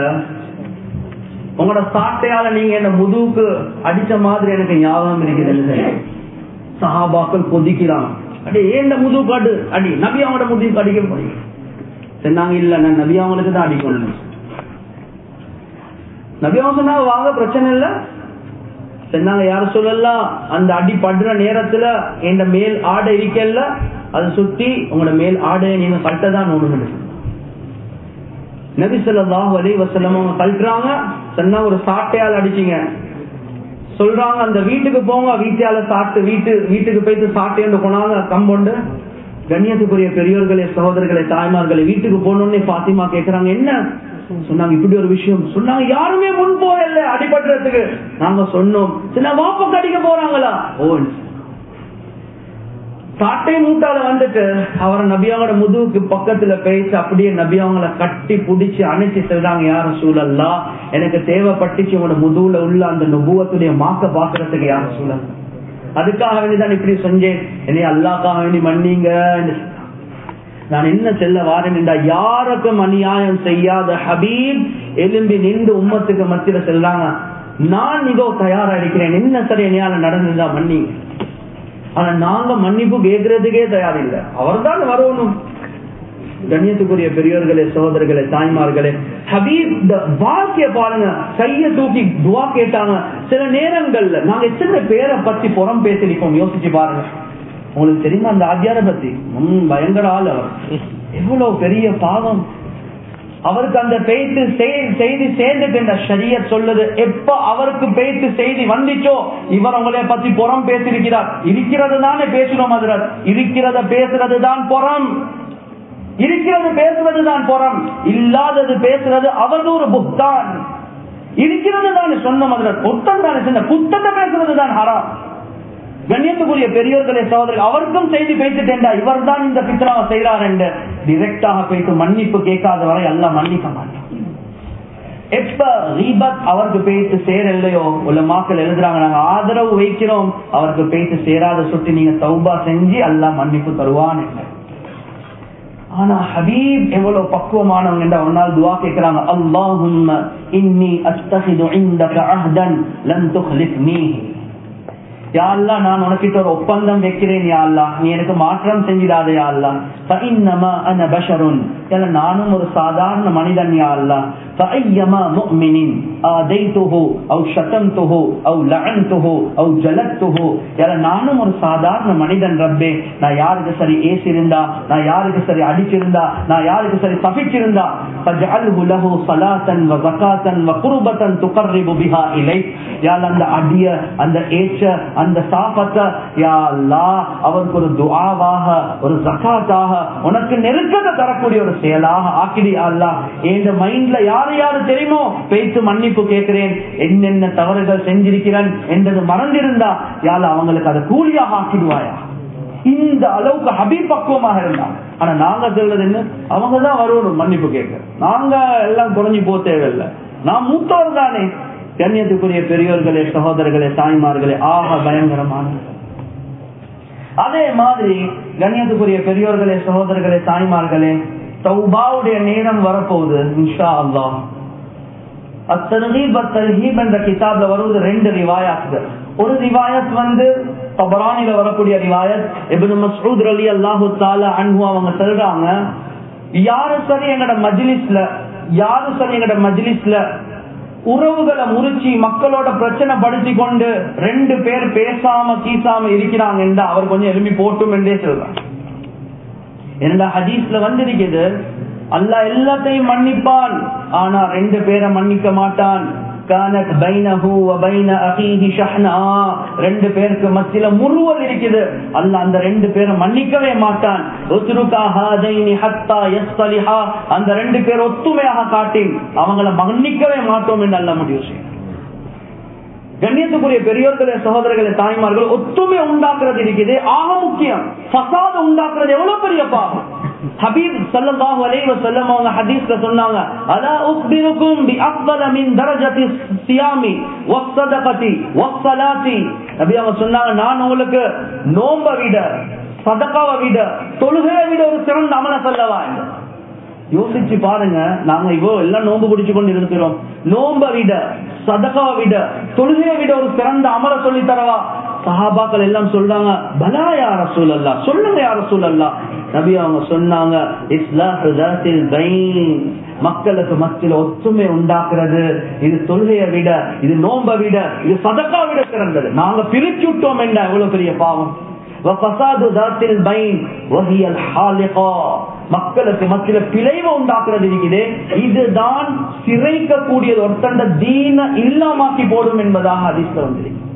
உங்களோட சாட்டையால நீங்க என்ன முதுவுக்கு அடிச்ச மாதிரி எனக்கு ஞாபகம் இருக்குது. சஹாபாக்கள் கொதிக்கிறான் அடி ஏன் முதுகு காட்டு? அடி நபி அவங்களோட முதுகு அடிக்க போறீங்க சொன்னாங்க இல்ல நான் நபி அவனுக்கு தான் அடிக்கணும். நபி அவன் சொன்னாங்க வாங்க பிரச்சனை இல்ல. சொன்னாங்க யார சொல்லலாம் அந்த அடி படுற நேரத்துல என் மேல் ஆடை இருக்கல அதை சுத்தி உங்களோட மேல் ஆடை நீங்க கட்டதான் ஒண்ணு நபி சொல்லாஹ் அலி வசலம் அவங்க கழட்டுறாங்க. சொன்னா ஒரு சாட்டையால் அடிச்சிங்க. சொல்றாங்க அந்த வீட்டுக்கு போங்க வீட்டால சாப்பிட்டு வீட்டு வீட்டுக்கு போயிட்டு சாப்பிட்டேன்னு போனாங்க கம்பொண்டு கண்ணியத்துக்குரிய பெரியோர்களே சகோதரர்களே தாய்மார்களே வீட்டுக்கு போனோடனே பாத்திமா கேக்குறாங்க என்ன? சொன்னாங்க இப்படி ஒரு விஷயம். சொன்னாங்க யாருமே முன் போகல அடிபடுறதுக்கு நாங்க சொன்னோம் சின்ன வாப்பம் கடிக்க போறாங்களா? ஓ சாட்டை மூட்டால வந்துட்டு அவரை நபியாவோட முதுகுக்கு பக்கத்துல பேசி அப்படியே நபியாவங்களை கட்டி புடிச்சு அணைச்சி செல்றாங்க யாரும் சூழல்லா எனக்கு தேவைப்பட்டுச்சு உங்களோட முதுகுல உள்ள அந்த நுபுவத்துடைய மாக்க பாக்குறதுக்கு யாரும் சூழல் அதுக்காக வேண்டிதான் இப்படி செஞ்சேன். என்னைய அல்லாக்காக வேண்டி மன்னிங்க. நான் என்ன செல்ல வாரேன் என்றா யாருக்கும் அநியாயம் செய்யாத ஹபீப் எலும்பி நின்று உம்மத்துக்கு மத்தியில செல்றாங்க. நான் மிகவும் தயாரா இருக்கிறேன். என்ன சரி என்னையால நடந்துதான் மன்னிங்க. ஆனா நாங்க மன்னிப்பு கேட்கறதுக்கே தயாரில்லை. அவர் தான் வரணும். கண்ணியத்துக்குரிய பெரியோர்களே சகோதரர்களே தாய்மார்களே ஹபீப் வாக்கிய பாருங்க. கைய தூக்கி துவா கேட்டாங்க. சில நேரங்கள்ல நாங்க எத்தனை பேரை பத்தி புறம் பேசிருக்கோம் யோசிச்சு பாருங்க. உங்களுக்கு தெரியுமா அந்த ஆத்தியார பத்தி பயங்கர ஆள் அவர். எவ்வளவு பெரிய பாவம். அவருக்கு அந்த பெய்த்து செய்தி சேர்ந்துட்டு சரிய சொல்லுது எப்ப அவருக்கு பெய்த்து செய்தி வந்துச்சோ இவர் உங்களை பத்தி புறம் பேசியிருக்கிறார். இருக்கிறது தானே பேசணும் அதில் இருக்கிறத பேசுறது தான் புறம். இருக்கிறது பேசுறது தான் புறம். இல்லாதது பேசுறது அவதூறு புக்தான் இருக்கிறது தானே சொன்ன மதுரர் புத்தம் தானே சொன்ன. புத்தத்தை பேசுறது தான் ஹராம். கண்ணியத்துக்குரிய பெரியோர்களே சகோதரர் அவருக்கும் செய்தி பேசிட்டேன்டா இவர் தான் இந்த பித்ராவை செய்யறார் என்று டிரெக்டாக போயிட்டு மன்னிப்பு கேட்காத வரை எல்லாம் மன்னிக்க மாட்டான் எப்ப ரீபத் அவருக்கு பேய்த்து சேரலையோ உள்ள மாக்கள் எழுதுறாங்க நாங்க ஆதரவு வைக்கிறோம் அவருக்கு பேய்த்து சேராத சுட்டி நீங்க சௌபா செஞ்சு எல்லாம் மன்னிப்பு தருவான் ஆனா ஹபீப் எவ்வளவு பக்குவமானவங்க என்ற ஒரு நாள் துவா கேட்கிறாங்க அல்லாஹும் இன்னி அஸ்தஹிது இந்தக அஹ்தன் லன் துஹ்லிஃப்னி யாழ்லா நான் உனக்கிட்ட ஒரு ஒப்பந்தம் வைக்கிறேன் யாழ்லா நீ எனக்கு மாற்றம் செஞ்சிடாத யாழ்லா ஃபஇன்னமா அன பஷருன். என நானும் ஒரு சாதாரண மனிதன் யாழ்லா ஃபஐயமா முஃமினின். ஆதைத்துஹு அவ் ஷதம்துஹு அவ் லஅன்துஹு அவ் ஜலத்துஹு. என நானும் ஒரு சாதாரண மனிதன் ரப்பே. நான் யாருக்கு சரி ஏசிருந்தா நான் யாருக்கு சரி அடிச்சிருந்தா நான் யாருக்கு சரி சபிச்சிருந்தா ஃபஜஅல்ஹு லஹு ஸலாத்தன் வ ஜகாத்தன் வ குர்பத்தன் துகர்ரிபு பிஹா இலைக். அல்லாஹ் அந்த அடிய அந்த ஏச்ச அந்த சாபத்தை யா அவருக்கு ஒரு துவாவாக ஒரு ஜகாத்தாக உனக்கு நெருக்கத்தை தரக்கூடிய ஒரு செயலாக ஆக்கிடி அல்லாஹ் என் மைண்ட்ல யாரு யாரு தெரியுமோ? பேச்சு மன்னிப்பு கேட்கிறேன். என்னென்ன தவறுகள் செஞ்சிருக்கிறேன் என்றது மறந்திருந்தா யாழ் அவங்களுக்கு அதை கூலியாக ஆக்கிடுவாயா? இந்த அளவுக்கு ஹபீப் பக்குவமாக இருந்தாங்க ஆனா நாங்க சொல்றது என்ன? அவங்கதான் தான் மன்னிப்பு கேட்க நாங்க எல்லாம் குறைஞ்சி போ தேவையில்லை. நான் மூத்தவர் தானே. கண்ணியத்துக்குரிய பெரியோர்களே சகோதரர்களே தாய்மார்களே ஆக பயங்கரமான அதே மாதிரி கண்ணியத்துக்குரிய பெரியோர்களே சகோதரர்களே தாய்மார்களே தௌபாவுடைய நேரம் வரப்போகுது இன்ஷா அல்லாஹ் அத்தர்ஹீப் அத்தர்ஹீப் என்ற கிதாப்ல வருவது ரெண்டு ரிவாயாத்துகள். ஒரு ரிவாயத் வந்து பபரானில வரக்கூடிய ரிவாயத் இப்னு மஸ்ஊத் அலி அல்லாஹு தஆலா அன்பு அவங்க சொல்றாங்க யாரு சரி எங்கட மஜ்லிஸ்ல யாரு சரி எங்கட மஜ்லிஸ்ல உறவுகளை முறிச்சு மக்களோட பிரச்சனை படுத்தி கொண்டு ரெண்டு பேர் பேசாம கீசாம இருக்கிறாங்க என்று அவர் கொஞ்சம் எலும்பி போட்டும் என்றே சொல்றாங்க என்னடா ஹதீஸ்ல வந்திருக்குது? அல்ல எல்லாத்தையும் மன்னிப்பான். ஆனா ரெண்டு பேரை மன்னிக்க மாட்டான். கானத் பைனஹு வ பைன அஹீஹி ஷஹ்னா. ரெண்டு பேருக்கு மத்தியில முறுவல் இருக்குது. அல்லாஹ் அந்த ரெண்டு பேரை மன்னிக்கவே மாட்டான். உத்ருகா ஹாதைனி ஹத்தா யஸ்தலிஹா. அந்த ரெண்டு பேர் ஒத்துமையாக காட்டி அவங்கள மன்னிக்கவே மாட்டோம் என்று அல்ல முடிவு செய்யும் கண்ணியத்துக்குரிய பெரியோர்களே சகோதரர்களே தாய்மார்கள் ஒத்துமை உண்டாக்குறது இருக்குது. ஆக முக்கியம். ஃபசாத உண்டாக்குறது எவ்வளவு பெரிய பாவம். ஹபீப் ஸல்லல்லாஹு அலைஹி வஸல்லம் அவங்க ஹதீஸ்ல சொன்னாங்க அலா உக்பிருக்கும் பி அஃதல மின் தரஜதி சியாமி வஸ்ஸதகதி வஸ்ஸலாத்தி நபி அவங்க சொன்னாங்க நான் உங்களுக்கு நோம்ப விட சதகாவை விட தொழுகையை விட ஒரு சிறந்த அமல சொல்லவா யோசிச்சு பாருங்க நாங்க இவ்வளோ எல்லாம் நோன்பு பிடிச்சு கொண்டு இருக்கிறோம். நோம்ப விட சதகாவை விட தொழுகையை விட ஒரு சிறந்த அமல சொல்லி தரவா? சஹாபாக்கள் எல்லாம் சொல்றாங்க பலா யார சூழல்லா சொல்லுங்க யார சூழல்லா நபி அவங்க சொன்னாங்க இஸ்லாத்தில் மக்களுக்கு மத்தியில் ஒற்றுமை உண்டாக்குறது இது தொழுகையை விட இது நோம்ப விட இது சதக்கா விட சிறந்தது. நாங்க பிரிச்சு விட்டோம் என்ன? எவ்வளவு பெரிய பாவம்? மக்களுக்கு மத்தியில பிழைவை உண்டாக்குறது இருக்குது. இதுதான் சிறைக்கக்கூடியது. ஒருத்தண்ட தீன இல்லாமாக்கி போடும் என்பதாக அதிர்ஷ்டம் வந்திருக்கு.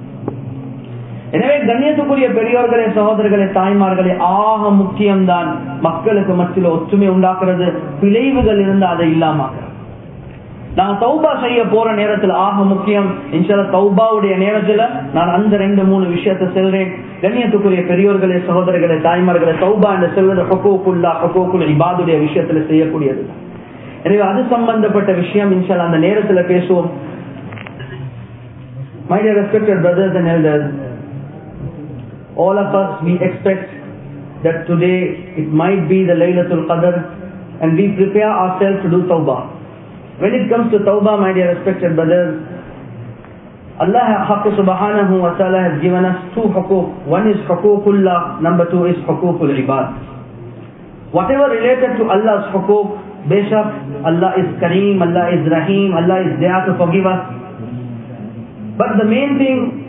எனவே கண்ணியத்துக்குரிய பெரியோர்களே சகோதரர்களே தாய்மார்களே ஆக முக்கியம்தான் மக்களுக்கு மத்தியில ஒற்றுமை உண்டாக்குறது பிழைவுகள் இருந்து அதை இல்லாம. நான் தௌபா செய்ய போற நேரத்துல ஆக முக்கியம் இன்ஷால தௌபாவுடைய நேரத்துல நான் அந்த ரெண்டு மூணு விஷயத்த செல்றேன். கண்ணியத்துக்குரிய பெரியோர்களே சகோதரர்களே தாய்மார்களே தௌபா என்று செல்வது ஹொக்கோக்குல்லா ஹொக்கோக்குல் இபாதுடைய விஷயத்துல செய்யக்கூடியது. எனவே அது சம்பந்தப்பட்ட விஷயம் இன்ஷால் அந்த நேரத்துல பேசுவோம். My dear respected brothers and elders, all of us we expect that today it might be the Laylatul Qadr and we prepare ourselves to do tawbah. When it comes to tawbah, my dear respected brothers, Allah Haqq subhanahu wa ta'ala has given us two hukuk. One is hukukullah, number two is hukukul ibad. Whatever related to Allah's hukuk, Beshak, Allah is Kareem, Allah is Rahim, Allah is there to forgive us. But the main thing,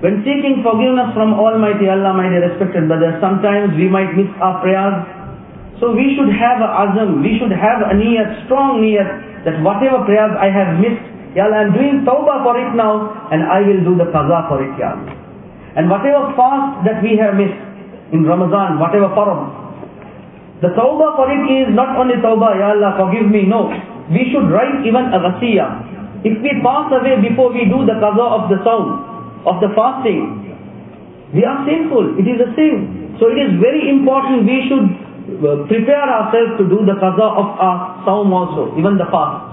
when seeking forgiveness from Almighty Allah, my dear respected brothers, sometimes we might miss our prayers. So we should have a azam, we should have a niyat, strong niyat, that whatever prayers I have missed, Ya Allah, I'm doing tawbah for it now, and I will do the qaza for it, Ya Allah. And whatever fast that we have missed in Ramadan, whatever farm, the tawbah for it is not only tawbah, Ya Allah, forgive me, no. We should write even a wasiyah. If we pass away before we do the qaza of the sound, of the fasting, we are sinful. It is a sin. So it is very important we should uh, prepare ourselves to do the qaza of our saum also, even the fast.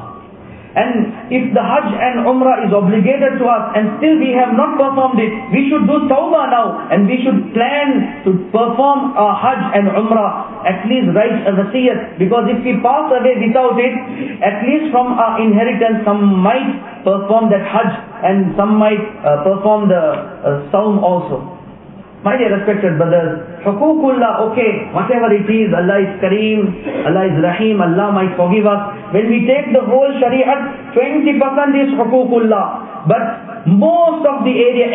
And if the Hajj and Umrah is obligated to us and still we have not performed it, we should do Tawbah now and we should plan to perform our Hajj and Umrah, at least write a wasiyat. Because if we pass away without it, at least from our inheritance, some might perform that Hajj and some might uh, perform the uh, also. My dear respected brothers, Hukukullah, okay, whatever it is, Allah is Kareem, Allah is Rahim, Allah might forgive us. When we take the whole Shariat, 20% is Hukukullah. But most of the area,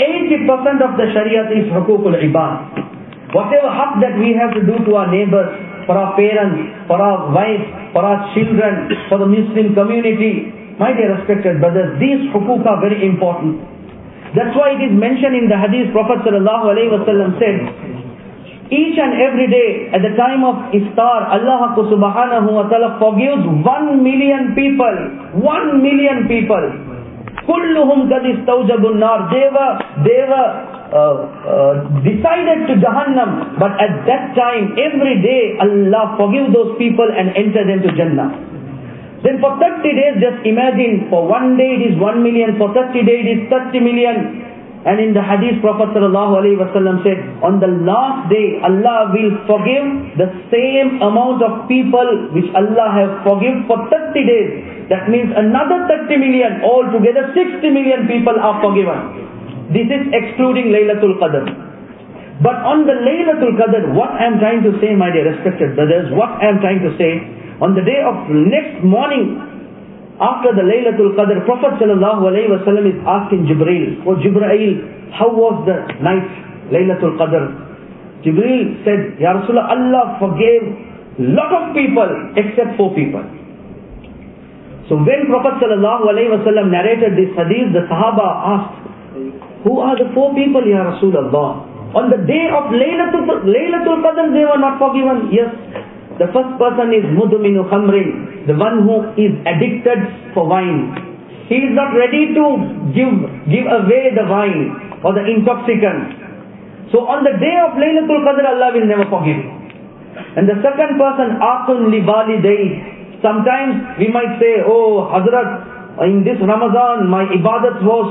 80% of the Shariat is Hukukul Ibad. Whatever haq that we have to do to our neighbors, for our parents, for our wives, for our children, for the Muslim community, my dear respected brothers, these hukuk are very important. That's why it is mentioned in the hadith, Prophet said, each and every day at the time of iftar, Allah subhanahu wa ta'ala forgives one million people. One million people. Kulluhum qad istawjabun nar. They were, they were uh, uh, decided to Jahannam. But at that time, every day, Allah forgive those people and enter them to Jannah. Then for 30 days, just imagine, for one day it is 1 million, for 30 days it is 30 million. And in the hadith, Prophet said, on the last day, Allah will forgive the same amount of people which Allah has forgiven for 30 days. That means another 30 million, altogether 60 million people are forgiven. This is excluding Laylatul Qadr. But on the Laylatul Qadr, what I am trying to say, my dear respected brothers, what I am trying to say, on the day of next morning, after the Laylatul Qadr, Prophet sallam is asking Jibreel, Oh Jibreel, how was the night, Laylatul Qadr? Jibreel said, Ya Rasulullah, Allah forgave lot of people except four people. So when Prophet sallam narrated this hadith, the Sahaba asked, Who are the four people, Ya Rasulullah? On the day of Laylatul, Laylatul Qadr, they were not forgiven. Yes, the first person is mudminu khamrin, the one who is addicted for wine. He is not ready to give, give away the wine or the intoxicant. So on the day of Laylatul Qadr, Allah will never forgive. And the second person, akun libali day. Sometimes we might say, oh Hazrat, Uh, in this Ramadan, my ibadat was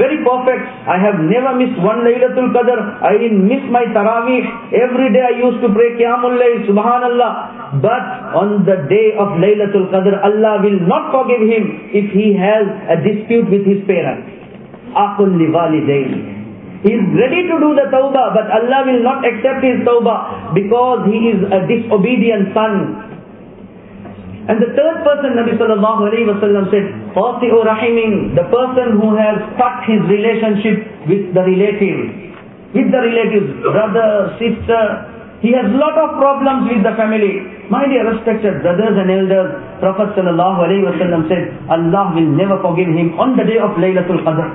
very perfect. I have never missed one Laylatul Qadr. I didn't miss my Taraweeh. Every day I used to pray Qiyamul Layl, Subhanallah. But on the day of Laylatul Qadr, Allah will not forgive him if he has a dispute with his parents. Akul liwalidayn. He is ready to do the tawbah, but Allah will not accept his tawbah because he is a disobedient son. And the third person, Nabi sallallahu alayhi wa sallam said, Qasi'u rahimin, the person who has cut his relationship with the relatives. With the relatives, brother, sister, he has lot of problems with the family. My dear respected brothers and elders, Prophet sallallahu alayhi wa sallam said, Allah will never forgive him on the day of Laylatul Qadr.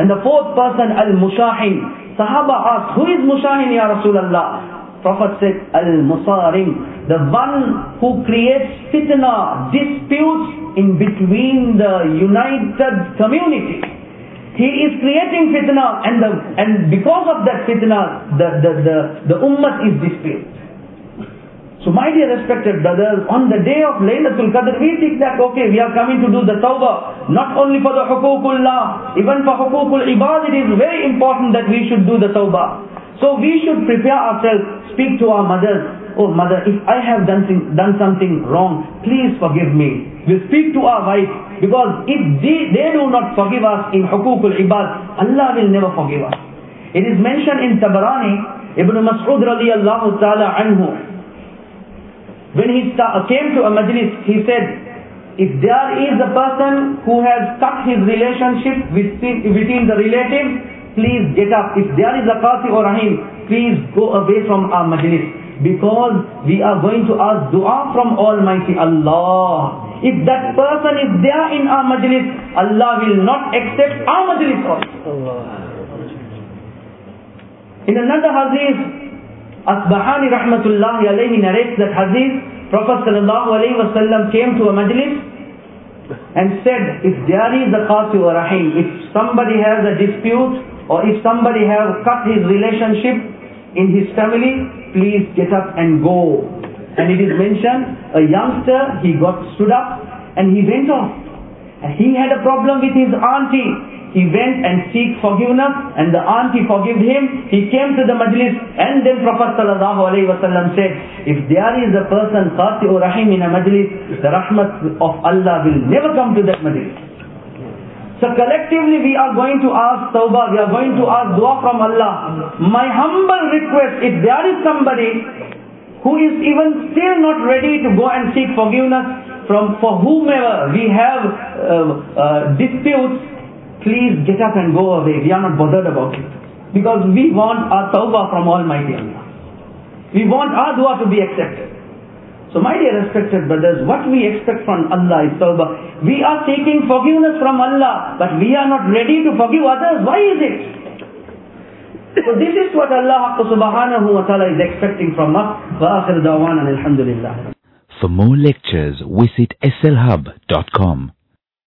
And the fourth person, Al-Mushahin. Sahaba asked, who is Mushahin, Ya Rasulullah? Prophet said, Al-Musarim, the one who creates fitna, disputes in between the united community. He is creating fitna and the, and because of that fitna, the, the, the, the ummah is disputed. So my dear respected brothers, on the day of Laylatul Qadr, we think that okay, we are coming to do the tawbah, not only for the hukukullah, even for hukukul ibad, it is very important that we should do the tawbah. So we should prepare ourselves, speak to our mothers. Oh mother, if I have done, done something wrong, please forgive me. We speak to our wife because if they, they do not forgive us in hukukul ibad, Allah will never forgive us. It is mentioned in Tabarani, Ibn Mas'ud radiallahu ta'ala anhu, when he came to a majlis, he said, if there is a person who has cut his relationship between the relatives, please get up. If there is a qasi or rahim, please go away from our majlis. Because we are going to ask dua from Almighty Allah. If that person is there in our majlis, Allah will not accept our majlis also. In another hadith, Asbahani rahmatullahi alayhi narrates that hadith, Prophet sallallahu alayhi wasallam came to a majlis and said, if there is a qasi or rahim, if somebody has a dispute or if somebody has cut his relationship in his family, please get up and go. And it is mentioned, a youngster, he got stood up and he went off. he had a problem with his auntie. He went and seek forgiveness and the auntie forgave him. He came to the majlis and then Prophet wasallam said, if there is a person qati'u rahim in a majlis, the rahmat of Allah will never come to that majlis. So collectively we are going to ask tawbah, we are going to ask dua from Allah. My humble request, if there is somebody who is even still not ready to go and seek forgiveness from for whomever we have uh, uh, disputes, please get up and go away. We are not bothered about it. Because we want our tawbah from Almighty Allah. We want our dua to be accepted. So my dear respected brothers, what we expect from Allah is tawbah. We are taking forgiveness from Allah, but we are not ready to forgive others. Why is it? So this is what Allah subhanahu wa ta'ala is expecting from us. For more lectures, visit slhub.com.